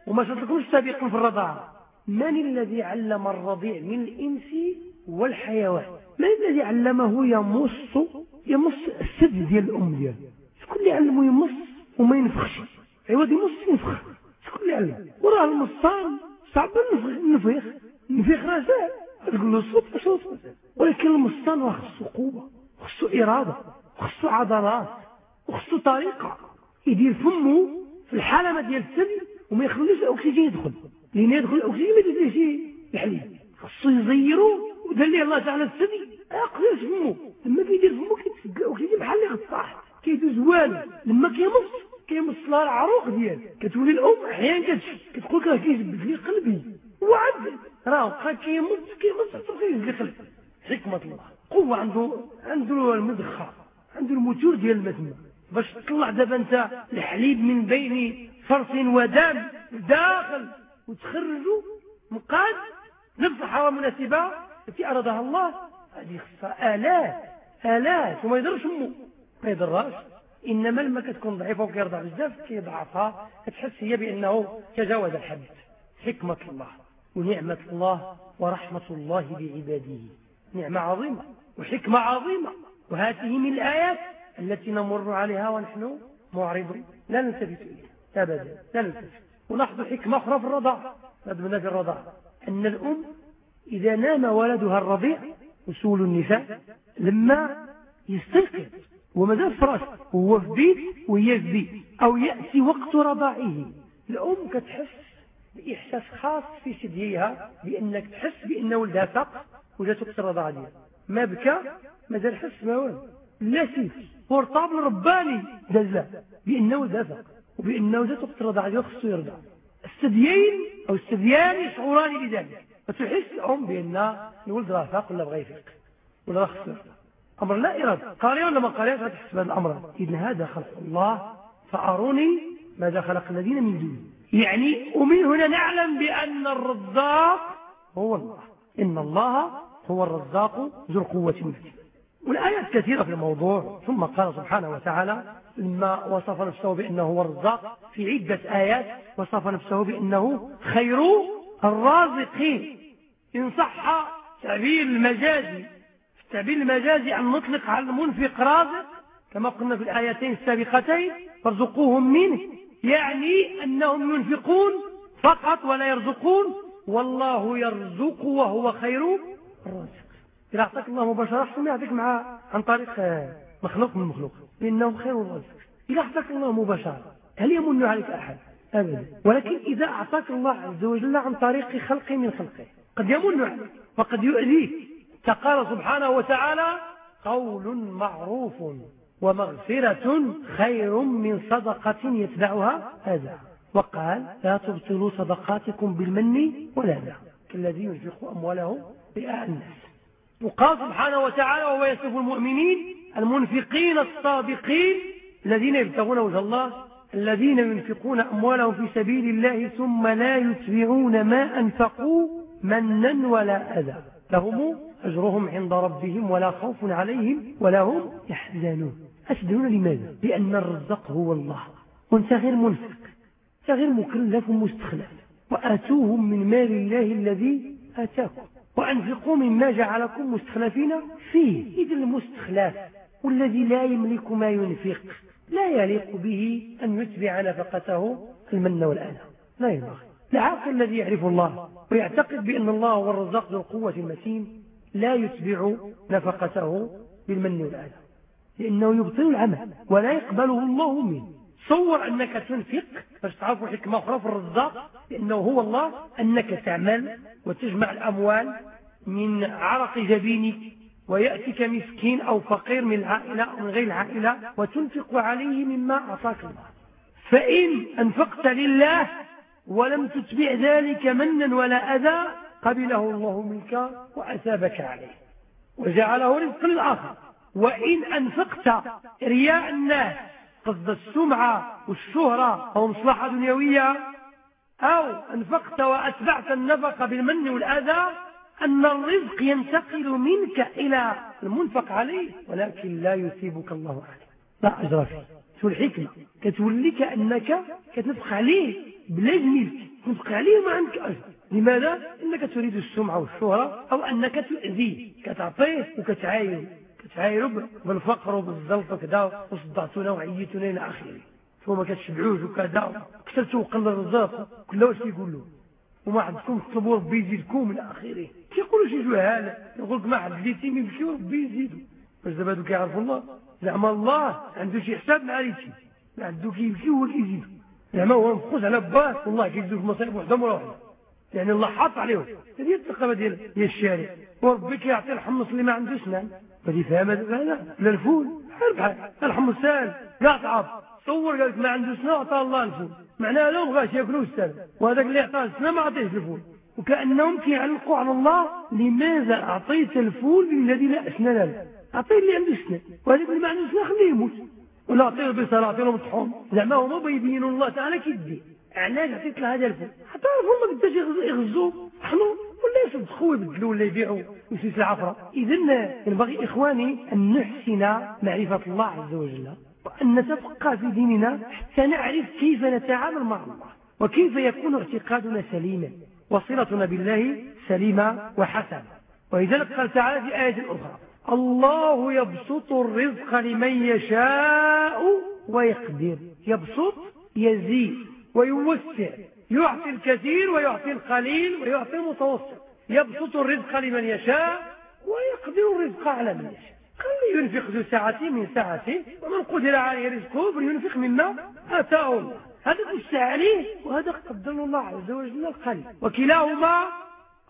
وما شرطكمش سابق في الرضاعة. من الذي علم الرضيع من الإنس والحيوان؟ من الذي علمه يمص يمص السد ديال الأم ديالو؟ شكون اللي علمه يمص وما ينفخش؟ ايوا يمص ينفخ شكون اللي علمه وراه المصان صعب النفيخ. النفيخ راه سهل. تقول له صوت صوت. ولكن المصان راه خصو قوة خصو إرادة خصو عضلات وخصو طريقة. يدير فمه في الحلمه ديال السد وما يخليش الاكسجين يدخل. لأن يدخل الاكسجين ما يديرش الحليب خصو يزيرو ودار ليه الله تعالى السدي يقدرش فمه لما كيدير فمه كيتسقى وكيجي بحال اللي غطاح كيدوز والو. لما كيمص كيمص لها العروق ديال كتولي الأم أحيانا كتشك كتقول لك كيجبد لي قلبي. هو عبد راه بقى كيمص كيمص حتى كيجبد لي قلبي حكمة الله. قوة عنده عنده المدخة. عنده الموتور ديال المدمه باش تطلع دابا أنت الحليب من بين فرث ودم داخل. وتخرجه مقاد. نفس الحراره مناسبة التي أرادها الله. هذه خصها آلاف آلاف. وما يضرش أمه. ما يضرهاش. إنما لما كتكون ضعيفة وكيرضع بزاف كيضعفها كتحس هي بأنه تجاوز الحد. حكمة الله ونعمة الله ورحمة الله بعباده. نعمة عظيمة وحكمة عظيمة. وهذه من الآيات التي نمر عليها ونحن معرضون. لا نلتفت إليها. أبدا. لا نلتفت. ونلاحظ حكمة أخرى في الرضاعة في الرضاعة أن الأم إذا نام ولدها الرضيع أصول النساء لما يستيقظ ومازال فراش هو في بيت وهي في بيت أو يأتي وقت رضاعه الأم كتحس بإحساس خاص في ثدييها بأنك تحس بأن ولدها ساق وجات وقت الرضاعة ديالها. ما بكى مازال حس ما والو. سيف portable رباني دزا بأنه ولدها ساق وبأنه جات وقت الرضاعة ديالها خصو يرضع. الثديين أو الثديان يشعران بذلك. فتحس الأم بأن الولد راه فاق ولا بغى يفيق ولا راه خسر أمر لا إرادة. قارئ ولا ما قارئ غتحس بهذا الأمر. إذن هذا خلق الله فأروني ماذا خلق الذين من دونه يعني ومن هنا نعلم بأن الرزاق هو الله. إن الله هو الرزاق ذو القوة المتين. والآيات كثيرة في الموضوع. ثم قال سبحانه وتعالى لما وصف نفسه بأنه هو الرزاق. في عدة آيات وصف نفسه بأنه خير الرازقين. إن صح تعبير المجازي المجازي أن نطلق على المنفق رازق كما قلنا في الآيتين السابقتين فارزقوهم منه. يعني أنهم ينفقون فقط ولا يرزقون. والله يرزق وهو خير الرازق. إذا أعطاك الله مباشرة أحسن يعطيك مع عن طريق مخلوق من مخلوق. لأنه خير الرازق. إذا أعطاك الله مباشرة هل يمن عليك أحد؟ أبدا. ولكن إذا أعطاك الله عز وجل عن طريق خلق من خلقه قد يمن عليك وقد يؤذيك. فقال سبحانه وتعالى قول معروف ومغفرة خير من صدقة يتبعها أذى وقال لا تبطلوا صدقاتكم بالمن ولا ذا كالذي ينفق أمواله رئاء الناس. وقال سبحانه وتعالى وهو يصف المؤمنين المنفقين الصادقين الذين يبتغون وجه الله الذين ينفقون أموالهم في سبيل الله ثم لا يتبعون ما أنفقوا منا ولا أذى. لهم أجرهم عند ربهم ولا خوف عليهم ولا هم يحزنون. أسدلون لماذا؟ لأن الرزق هو الله. وأنت غير منفق انت غير مكلف مستخلف وآتوهم من مال الله الذي آتاكم. وأنفقوا مما جعلكم مستخلفين فيه. إذ المستخلف والذي لا يملك ما ينفق. لا يليق به أن يتبع نفقته المن والآن. لا ينبغي. العاقل الذي يعرف الله ويعتقد بأن الله هو الرزاق ذو القوة المتين لا يتبع نفقته بالمن والآن لأنه يبطل العمل ولا يقبله الله منه. تصور أنك تنفق باش تعرفوا حكمة أخرى في الرزاق؟ لأنه هو الله أنك تعمل وتجمع الأموال من عرق جبينك ويأتيك مسكين أو فقير من العائلة أو من غير العائلة وتنفق عليه مما أعطاك الله. فإن أنفقت لله ولم تتبع ذلك منا ولا أذى قبله الله منك وأثابك عليه وجعله رزقا للآخر. وإن أنفقت رياء الناس قصد السمعة والشهرة أو مصلحة دنيوية أو أنفقت وأتبعت النفق بالمن والأذى أن الرزق ينتقل منك إلى المنفق عليه ولكن لا يثيبك الله عليه. لا أجر فيه. شو الحكمة. كتولي كأنك كتنفق عليه. بلا جميلك تنفق عليه وما عندك أجر لماذا؟ إنك تريد السمعة والشهرة أو أنك تؤذيه كتعطيه وكتعايره كتعايره بالفقر وبالزلط وكذا وصدعتنا وعيتنا إلى آخره. ثم كتشبعوش وكذا. كثرت وقل الرزاق. كل واش يقول له وما عندكم تطلبوا ربي يزيدكم إلى آخره. كيقولوا شي جهال. يقول لك ما عند اليتيم يمشيو ربي يزيدو واش دابا هادو كيعرفوا الله. زعما الله عنده شي حساب مع اليتيم ما عنده كيمشي هو اللي يزيدو زعما هو مفقوس على باه والله كيزيدو في مصايب وحده مرة وحده يعني الله حاط عليهم. هذه هي الثقافة ديال ديال الشارع. وربي كيعطي الحمص اللي ما عنده سنان فدي فاهم هذا لا الفول. الحمص سال. لا صعب تصور قال لك ما عنده سنه عطاه الله الفول. معناها لو بغاش ياكلوا السنة وهذاك اللي عطاه السنة ما عطيهش الفول. وكأنهم كيعلقوا على الله لماذا أعطيت الفول للذي لا اسنان له؟ أعطيه اللي عنده اسنان وهذاك اللي ما عنده اسنان خليه يموت. ولا اعطيه البصل اعطيه مطحون زعما هما بيبينوا الله تعالى كيدي. علاش عطيت له هذا الفول حتى الفول ما بداش يغزوه طحنوا ولا يصدقوا يبدلوا ولا يبيعوا ويسيس العفره اذا ينبغي إخواني أن نحسن معرفة الله عز وجل وأن نتفقه في ديننا حتى نعرف كيف نتعامل مع الله وكيف يكون اعتقادنا سليما وصلتنا بالله سليمة وحسنة ولذلك قال تعالى في آية أخرى الله يبسط الرزق لمن يشاء ويقدر. يبسط يزيد ويوسع. يعطي الكثير ويعطي القليل ويعطي المتوسط. يبسط الرزق لمن يشاء ويقدر الرزق على من يشاء. قال ينفق ذو ساعة من ساعته ومن قدر عليه رزقه فلينفق مما آتاه الله. هذا قص عليه وهذا قدر الله عز وجل القليل. وكلاهما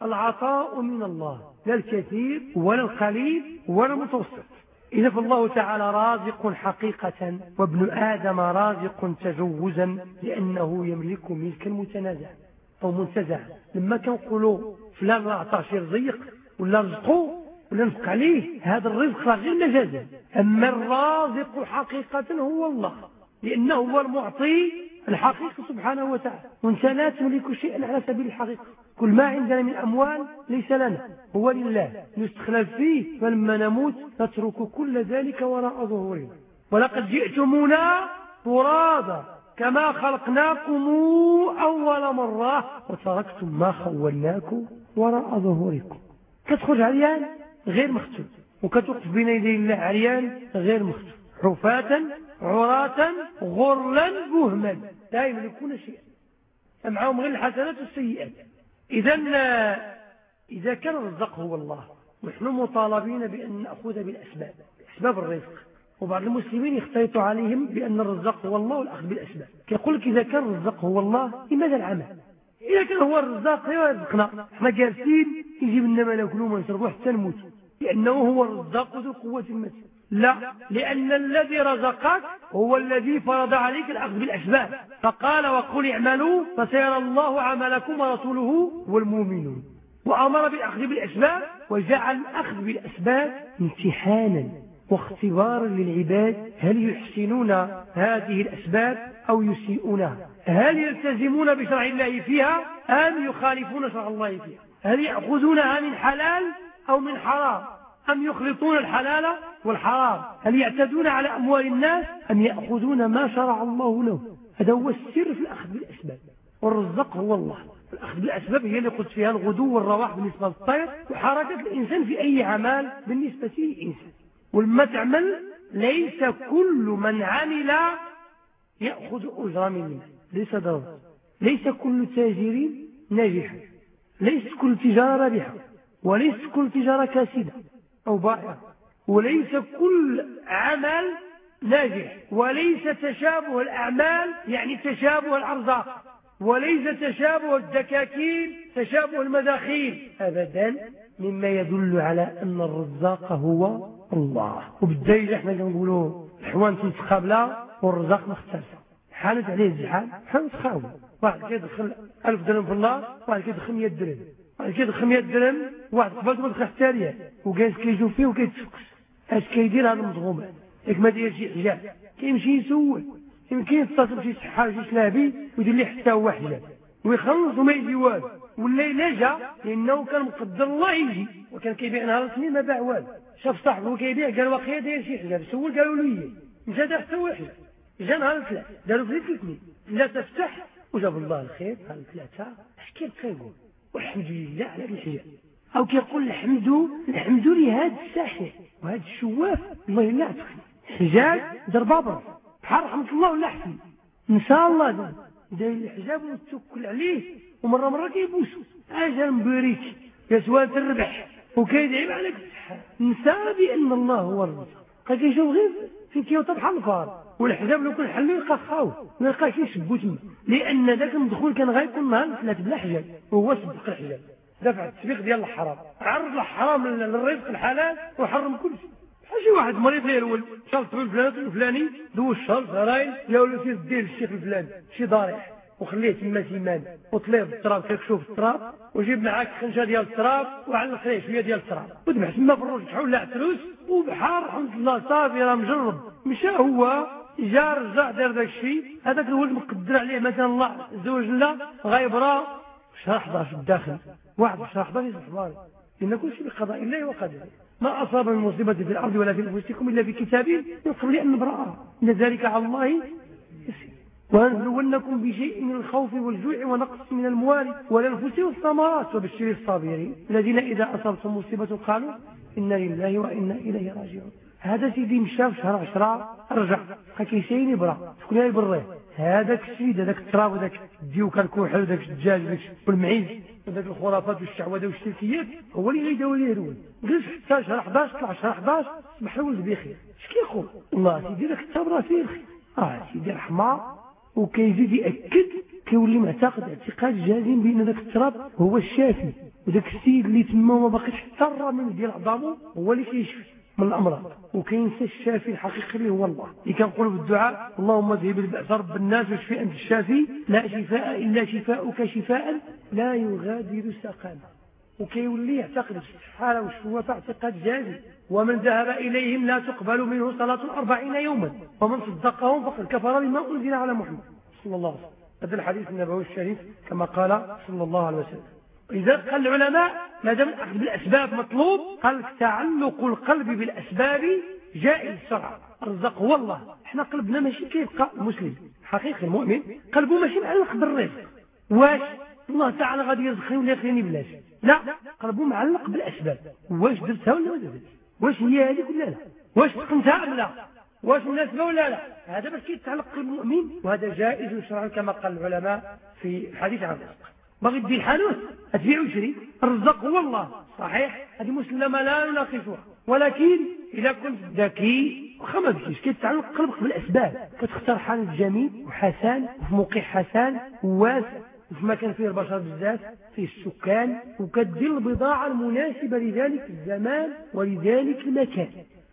العطاء من الله لا الكثير ولا القليل ولا المتوسط. إذا فالله تعالى رازق حقيقة وابن آدم رازق تجوزا لأنه يملك ملكا متنازعا أو منتزعا. لما كنقولوا فلان ما عطاش يرزق ولا رزقه وننفق عليه هذا الرزق غير مجازا أما الرازق حقيقة هو الله لأنه هو المعطي الحقيقة سبحانه وتعالى. وأنت لا تملك شيئا على سبيل الحقيقة. كل ما عندنا من أموال ليس لنا هو لله. نستخلف فيه فلما نموت نترك كل ذلك وراء ظهورنا. ولقد جئتمونا فرادا كما خلقناكم أول مرة وتركتم ما خولناكم وراء ظهوركم. كتخرج عريان غير مختوم وكتوقف بين يدي الله عريان غير مختوم. حفاة عراة غرلا بهما. لا يملكون شيئا. معهم غير الحسنات والسيئات إذا إذا كان الرزق هو الله نحن مطالبين بأن نأخذ بالأسباب أسباب الرزق. وبعض المسلمين يختلط عليهم بأن الرزاق هو الله والأخذ بالأسباب. يقول لك إذا كان الرزاق هو الله لماذا العمل؟ إذا كان هو الرزاق يرزقنا إحنا جالسين يجيب لنا ما ناكلوا وما نشربوا حتى نموت. لأنه هو الرزاق ذو قوة المتين. لا لأن الذي رزقك هو الذي فرض عليك الأخذ بالأسباب. فقال وقل اعملوا فسيرى الله عملكم ورسوله والمؤمنون. وأمر بالأخذ بالأسباب وجعل الأخذ بالأسباب امتحانا واختبارا للعباد. هل يحسنون هذه الأسباب أو يسيئونها هل يلتزمون بشرع الله فيها أم يخالفون شرع الله فيها؟ هل يأخذونها من حلال أو من حرام؟ أم يخلطون الحلال والحرام؟ هل يعتدون على أموال الناس أم يأخذون ما شرع الله له هذا هو السر في الأخذ بالأسباب. والرزق هو الله. الأخذ بالأسباب هي اللي قلت فيها الغدو والرواح بالنسبة للطير وحركة الإنسان في أي عمل بالنسبة للإنسان. ولما تعمل ليس كل من عمل يأخذ أجر منه ليس ضروري. ليس كل تاجر ناجح. ليس كل تجارة رابحة وليس كل تجارة كاسدة. أو بائعة وليس كل عمل ناجح. وليس تشابه الأعمال يعني تشابه الأرزاق. وليس تشابه الدكاكين تشابه المداخيل. أبدا مما يدل على أن الرزاق هو الله. وبالدليل إحنا كنقولوا الحوان تنتقابلا والرزاق مختلفه حالت عليه الزحام حال تخاوي واحد كيدخل 1000 درهم في الله واحد كيدخل 100 درهم. كيدخل 100 درهم واحد قبل ما دخل ريال وجالس كيشوف فيه وكيتفكس اش كيدير هذا المضغوم؟ ياك ما داير شي حجاب كيمشي يسول. يمكن يتصل بشي صحه شي سلابي ويدير ليه حتى هو حجاب. ويخلص وما يجي والو. ولا إلا جا لأنه كان مقدر الله يجي. وكان كيبيع نهار الاثنين ما باع والو. شاف صاحبه كيبيع قال واخا داير شي حجاب. سول قالوا له إيه. مشى دار حتى واحد جا نهار الثلاث. داروا في الاثنين لا تفتح. وجاب الله الخير. نهار الثلاثه اش كيقول والحمد لله على الحجاب أو كيقول الحمد الحمد لهذا الساحر وهذا الشواف. الله يلا حجاب دار بابا بحال رحمة الله ولا حسن. نسى الله دار. داير الحجاب وتوكل عليه. ومرة مرة كيبوسو أجل مبارك. يا سوال الربح. وكيدعي عليك. الصحه نسى بأن الله هو الرزق. قال كيشوف غير؟ فين كيوطى بحال الفار والحجاب لو كان حلو يلقى خاوي ما يلقاش يشبو لأن ذاك المدخول كان غيكون نهار ثلاث بلا حجاب. وهو سبق الحجاب دفع التسبيق ديال الحرام. عرض الحرام للرزق الحلال وحرم كل شيء شي واحد مريض يرول شرط الفلان الفلاني دوز الشهر شهرين يا ولد دير الشيخ الفلاني. شي ضارح وخليه تما سيمان وطلع بالتراب كيكشوف التراب؟ وجيب معاك خنشه ديال التراب وعلى عليه شوية ديال التراب. وذبح تما في الروج تحول العتروس وبحار الحمد لله صافي راه مجرب. مشى هو جا رجع دار داك الشيء. هذاك الولد مقدر عليه مثلا الله عز وجل غيبرا شهر 11 الداخل؟ واحد شهر 11 يصبح إن كل شيء بقضاء الله وقدره. ما أصاب من مصيبة في الأرض ولا في أنفسكم إلا في من قبل أن نبرأها إن ذلك على الله يسير. ونبلونكم بشيء من الخوف والجوع ونقص من الموال والأنفس والثمرات. وبشر الصابرين الذين إذا أصابتهم مصيبة قالوا إنا لله وإنا إليه راجعون. هذا سيدي مشى في شهر عشرة رجع كيسين يبرا. شكون يبريه هذاك السيد هذاك التراب هذاك الديو كالكوحل هذاك الدجاج هذاك والمعيز هذاك الخرافات والشعوذة والشركيات. هو اللي غيداوي ليه الولد جلس حتى شهر 11 طلع شهر 11 صبح الولد بخير. اش كيقول الله سيدي داك التراب راه فيه الخير. آه سيدي رحمة. وكيزيد يأكد كيولي معتقد اعتقاد جازم بأن ذاك التراب هو الشافي وذاك السيد اللي تما وما باقيش حتى الرمل ديال عظامه هو اللي كيشفي من الأمراض. وكينسى الشافي الحقيقي اللي هو الله. اللي كنقولوا بالدعاء اللهم اذهب البأس رب الناس واشفي أنت الشافي. لا شفاء إلا شفاؤك شفاء لا يغادر سقما. وكيولي يعتقد الحالة والشفوة اعتقاد جازم. ومن ذهب إليهم لا تقبل منه صلاة أربعين يوما ومن صدقهم فقد كفر بما أنزل على محمد صلى الله عليه وسلم. هذا الحديث النبوي الشريف كما قال صلى الله عليه وسلم. إذا قال العلماء ما دام الأخذ بالأسباب مطلوب قال تعلق القلب بالأسباب جائز شرعا. هو الله إحنا قلبنا ماشي كيبقى مسلم. حقيقي المؤمن قلبه ماشي معلق بالرزق واش؟ الله تعالى غادي يرزقني ولا يخليني بلاش. لا قلبه معلق بالأسباب. واش درتها ولا ما درتها واش هي هذيك ولا لا؟ واش تقنتها أم لا؟ واش مناسبه ولا لا؟ هذا باش كيتعلق المؤمن وهذا جائز شرعا كما قال العلماء في الحديث عن الرزق باغي تدي الحانوت تبيع وشري. الرزق هو الله. صحيح؟ هذه مسلمة لا نناقشها ولكن إذا كنت ذكي واخا ما بكيش كيتعلق قلبك بالأسباب. كتختار حانوت جميل وحسن وفي موقع حسن وواسع. وفي مكان فيه البشر بزاف فيه السكان وكدير البضاعة المناسبة لذلك الزمان ولذلك المكان.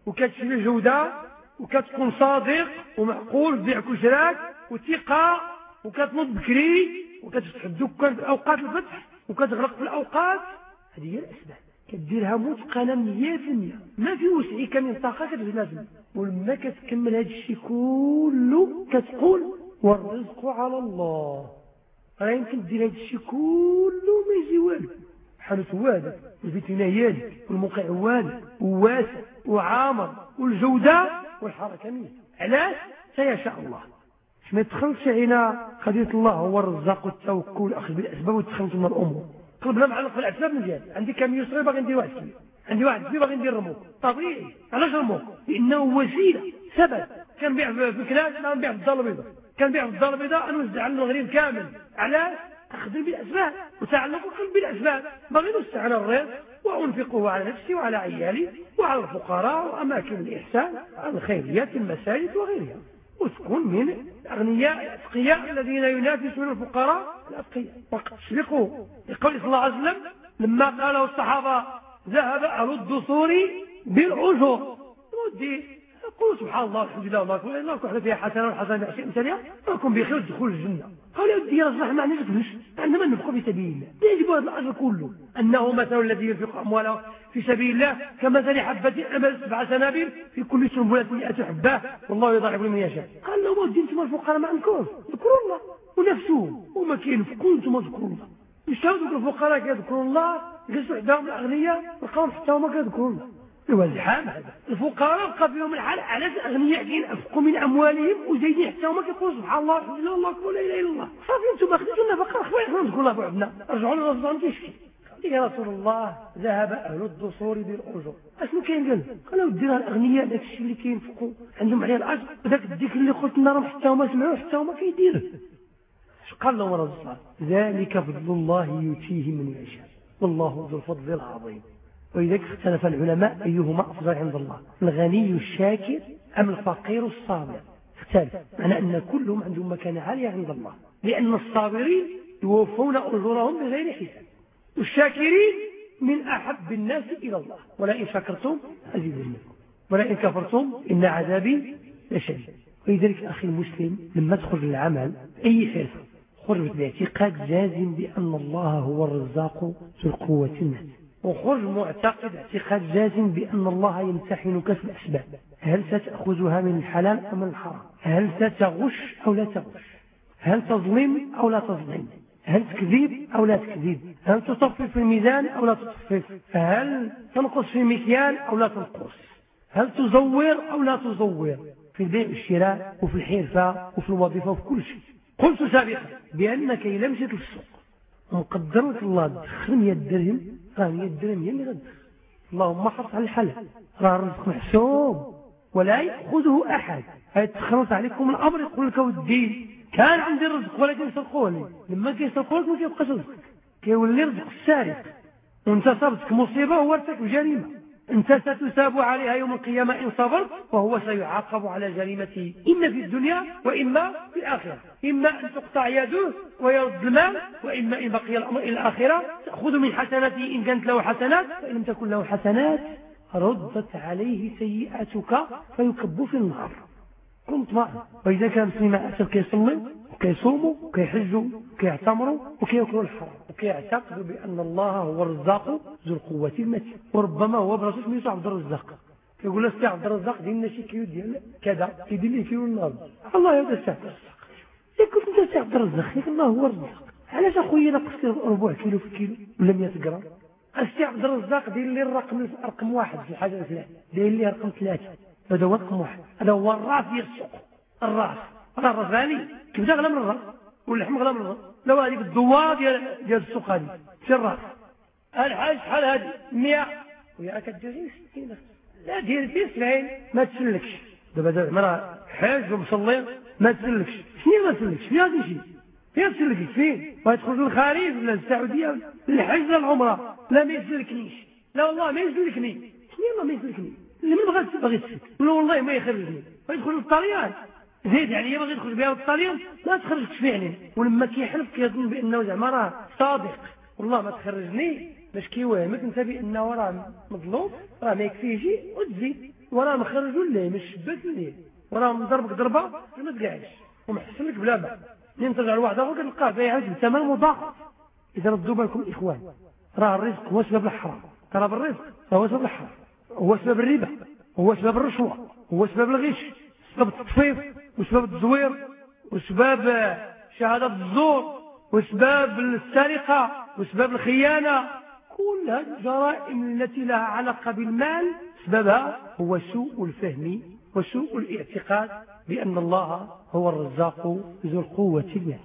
وكتشري الجوده وكتكون صادق ومعقول في بيعك وشراك وثقة وكتنوض بكري وكتفتح الدكان في اوقات الفتح وكتغرق في الأوقات. هذه هي الأسباب. كديرها متقنة 100% ما في وسعك من طاقه كتجي لازم ولما كتكمل هذا الشيء كله كتقول والرزق على الله. راه يمكن دير هذا الشيء كله ما يجي والو. حالته والو الفيتنايات والموقع والو وواسع وعامر والجودة والحركة منه علاش؟ سيشاء الله. ما يدخلش علينا قضيه الله هو الرزاق والتوكل اخذ بالأسباب وتدخلت من الأمور. قلبنا معلق في الأسباب مزيان عندي كم يسري باغي ندير واحد عندي واحد كبير باغي ندير رموك. طبيعي. علاش رموك؟ لأنه وسيلة سبب. كنبيع في كلاس لا نبيع في الدار البيضاء. كنبيع في الدار البيضاء نوزع على المغرب كامل. علاش أخذ بالأسباب وتعلق بالأسباب. باغي نوسع على الرزق وأنفقه على نفسي وعلى عيالي وعلى الفقراء وأماكن الإحسان على الخيريات المساجد وغيرها. وتكون من الأغنياء الأتقياء الذين ينافسون الفقراء الأتقياء. وقد تسبقوا لقول صلى الله عليه وسلم لما قاله الصحابة ذهب أهل الدثور بالعجر قولوا سبحان الله الحمد لله الله اكبر الله اكبر فيها حسنة والحسنه بعشر امثالها راكم بخير تدخل الجنة. قال يا ودي صلاح ما عندناش فلوس عندنا ما ننفقوا في سبيل الله. يجب هذا الأجر كله. أنه مثل الذي ينفق أمواله في سبيل الله كمثل حبة امل سبع سنابل في كل سنبلة 100 حبة. والله يضاعف لمن يشاء. قال له ودي أنتم الفقراء ما عندكم؟ ذكروا الله. ونفسوا وما كينفقوا أنتم ذكروا الله. مش الفقراء كيذكروا الله جلسوا حداهم الأغنياء لقاهم حتى هما كيذكروا الله. هو الزحام هذا الفقراء بقى فيهم الحال على الاغنياء ينفقوا من أموالهم وزايدين حتى هما كيقولوا سبحان الله الحمد لله الله لا إله إلا الله. صافي أنتم خديتوا النفقه اخويا نذكر الله. بعضنا رجعوا للرسول كيشكي يا رسول الله ذهب أهل الدثور بالاجور أشنو كاين؟ قال قالوا ودينا الأغنياء داك الشيء اللي كينفقوا. عندهم عليه الاجر وداك الديك اللي قلت لنا راه حتى هما سمعوا حتى هما كيديروا اش قال لهم الرسول ذلك فضل الله يؤتيه من يشاء. والله ذو الفضل العظيم. ولذلك اختلف العلماء أيهما أفضل عند الله الغني الشاكر أم الفقير الصابر؟ اختلف معنى أن كلهم عندهم مكانة عالية عند الله لأن الصابرين يوفون أجورهم بغير حساب والشاكرين من أحب الناس إلى الله ولئن شكرتم أزيدنكم ولئن كفرتم إن عذابي لشديد. ولذلك أخي المسلم لما تخرج للعمل أي حرفة خرج باعتقاد جازم بأن الله هو الرزاق ذو القوة المتين وخرج معتقد اعتقاد جازم بأن الله يمتحنك في الأسباب. هل ستأخذها من الحلال أم من الحرام؟ هل ستغش أو لا تغش؟ هل تظلم أو لا تظلم؟ هل تكذب أو لا تكذب؟ هل تطفف في الميزان أو لا تطفف هل تنقص في المكيال أو لا تنقص؟ هل تزور أو لا تزور؟ في البيع والشراء وفي الحرفة وفي الوظيفة وفي كل شيء. قلت سابقا بأنك إذا مشيت للسوق. الله تدخل 100 درهم راه 100 درهم هي اللي اللهم حرص على الحلال راه الرزق محسوب. ولا يأخذه أحد. هاي تخلص عليكم الأمر يقول لك ودي كان عندي الرزق ولكن لي لما كيسرقوا لك ما كيبقاش رزق. كيولي رزق السارق وانت صابتك مصيبة هو ارتكب جريمة. انت ستساب عليها يوم القيامة إن صبرت وهو سيعاقب على جريمته إما في الدنيا وإما في الآخرة. إما أن تقطع يده ويرد المال وإما إن بقي الأمر إلى الآخرة. تأخذ من حسناته إن كانت له حسنات فإن لم تكن له حسنات ردت عليه سيئاتك فيكب في النار. كنت معه وإذا كان مسلم أسر كيصلي وكيصوموا وكيحجوا وكيعتمروا وكيأكلوا الحرام. وكيعتقدوا بأن الله هو الرزاق ذو القوة المتين. وربما هو براسو سميتو عبد الرزاق. كيقول له سي عبد الرزاق ديالنا شي كيلو ديال كذا. كيدير لي كيلو النهار الله هذا سي عبد الرزاق. يا كنت أنت سي عبد الرزاق ياك الله هو الرزاق. علاش أخويا نقصت ربع كيلو في الكيلو ولا 100 غرام؟ السي عبد الرزاق داير لي الرقم رقم واحد في الحاجة الفلانيه داير لي رقم ثلاثة. هذا هو رقم واحد. هذا هو الراس ديال السوق. الراس راه الراس غالي كبده غلا من الراس واللحم غلا من الراس لو هذيك الدوار ديال ديال السوق هذه في الراس؟ الحاج شحال هذه 100 ويا كدير 60 لا دير في 70 ما تسلكش. دابا دابا راه حاج ومصلي ما تسلكش. شنو ما تسلكش؟ فين غادي يمشي فين تسلكش. فين ويدخل للخارج ولا السعودية الحج ولا العمرة. لا ما يسلكنيش. لا والله ما يسلكني. شنو ما يسلكني؟ اللي ما بغاش باغي ولا والله ما يخرجني. ويدخل للطليان زيد يعني باغي يدخل بها للطليان ما تخرجش فعلا. ولما كيحلف كيظن بأنه زعما راه صادق. والله ما تخرجني باش كيوهمك. أنت بانه راه مظلوم راه ما يكفيش وتزيد. وراه مخرج ولا مش شباك ليه وراه مضربك ضربة ما تقعدش. ومحسن لك بلا ما. منين ترجع لواحد آخر كتلقاه بايع بثمن مضاعف إذا ردوا بالكم إخوان راه الرزق هو سبب الحرام. ترى بالرزق هو سبب الحرام. هو سبب الربا. هو سبب الرشوة. هو سبب الغش. سبب التطفيف وسبب التزوير وسبب شهادة الزور وسباب السرقة وسباب الخيانة. كل هذه الجرائم التي لها علاقة بالمال سببها هو سوء الفهم وسوء الاعتقاد بأن الله هو الرزاق ذو القوة المتين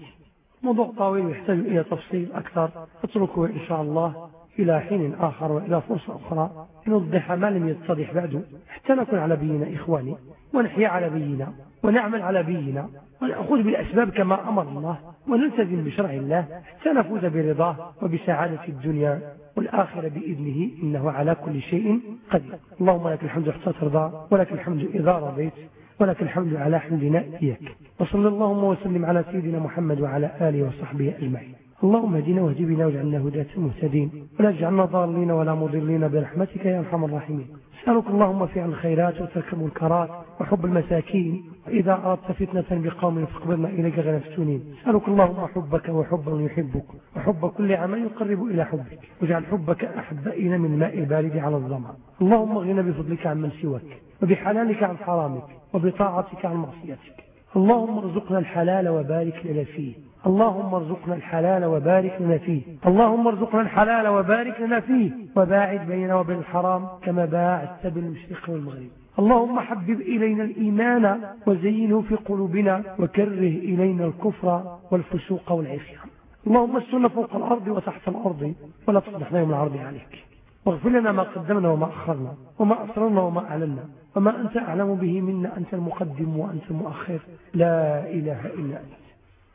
موضوع طويل يحتاج إلى تفصيل أكثر. أتركه إن شاء الله إلى حين آخر وإلى فرصة أخرى لنوضح ما لم يتضح بعد. حتى نكون على بينا إخواني. ونحيا على بينا ونعمل على بينا ونأخذ بالأسباب كما أمر الله ونلتزم بشرع الله حتى نفوز برضاه وبسعادة الدنيا والآخرة بإذنه إنه على كل شيء قدير. اللهم لك الحمد حتى ترضى ولك الحمد إذا رضيت ولك الحمد على حمدنا إياك. وصلى اللهم وسلم على سيدنا محمد وعلى آله وصحبه أجمعين. اللهم اهدنا واهد بنا واجعلنا هداة مهتدين ولا تجعلنا ضالين ولا مضلين برحمتك يا أرحم الراحمين. أسألك اللهم فعل الخيرات وترك المنكرات وحب المساكين. واذا أردت فتنة بقوم فاقبضنا إليك غير مفتونين. أسألك اللهم حبك وحب يحبك. وحب كل عمل يقرب إلى حبك. واجعل حبك أحب الينا من الماء البارد على الظمأ. اللهم اغننا بفضلك عن من سواك وبحلالك عن حرامك وبطاعتك عن معصيتك. اللهم ارزقنا الحلال وبارك لنا فيه. اللهم ارزقنا الحلال وبارك لنا فيه. اللهم ارزقنا الحلال وبارك لنا فيه. وباعد بيننا وبين الحرام كما باعدت بالمشرق والمغرب. اللهم حبب إلينا الإيمان وزينه في قلوبنا وكره إلينا الكفر والفسوق والعصيان. اللهم استرنا فوق الأرض وتحت الأرض ولا تصلحنا يوم العرض عليك. واغفر لنا ما قدمنا وما أخرنا وما أسررنا وما أعلنا وما أنت أعلم به منا أنت المقدم وأنت المؤخر. لا إله إلا أنت.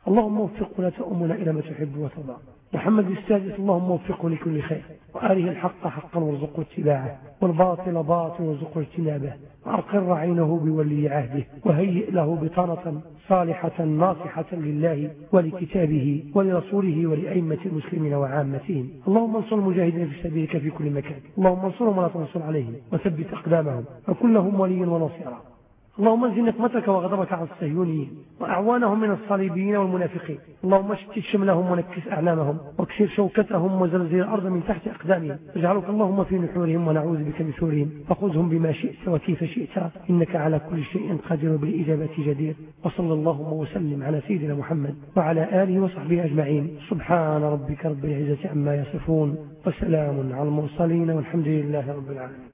اللهم وفق ولا تؤمنا إلى ما تحب وترضى. محمد السادس اللهم وفقه لكل خير. وآله الحق حقا وارزقه اتباعه والباطل باطل وارزقه اجتنابه. وأقر عينه بولي عهده وهيئ له بطانة صالحة ناصحة لله ولكتابه ولرسوله ولأئمة المسلمين وعامتهم. اللهم انصر المجاهدين في سبيلك في كل مكان. اللهم انصرهم ولا تنصر عليهم. وثبت أقدامهم. وكن لهم ونصيرا. اللهم انزل نقمتك وغضبك على الصهيونيين وأعوانهم من الصليبيين والمنافقين. اللهم اشتت شملهم ونكس أعلامهم واكسر شوكتهم وزلزل الأرض من تحت أقدامهم. اجعلك اللهم في نحورهم ونعوذ بك من شرورهم فخذهم بما شئت وكيف شئت. إنك على كل شيء قادر بالإجابة جدير. وصلى اللهم وسلم على سيدنا محمد وعلى آله وصحبه أجمعين. سبحان ربك رب العزة عما يصفون. وسلام على المرسلين والحمد لله رب العالمين.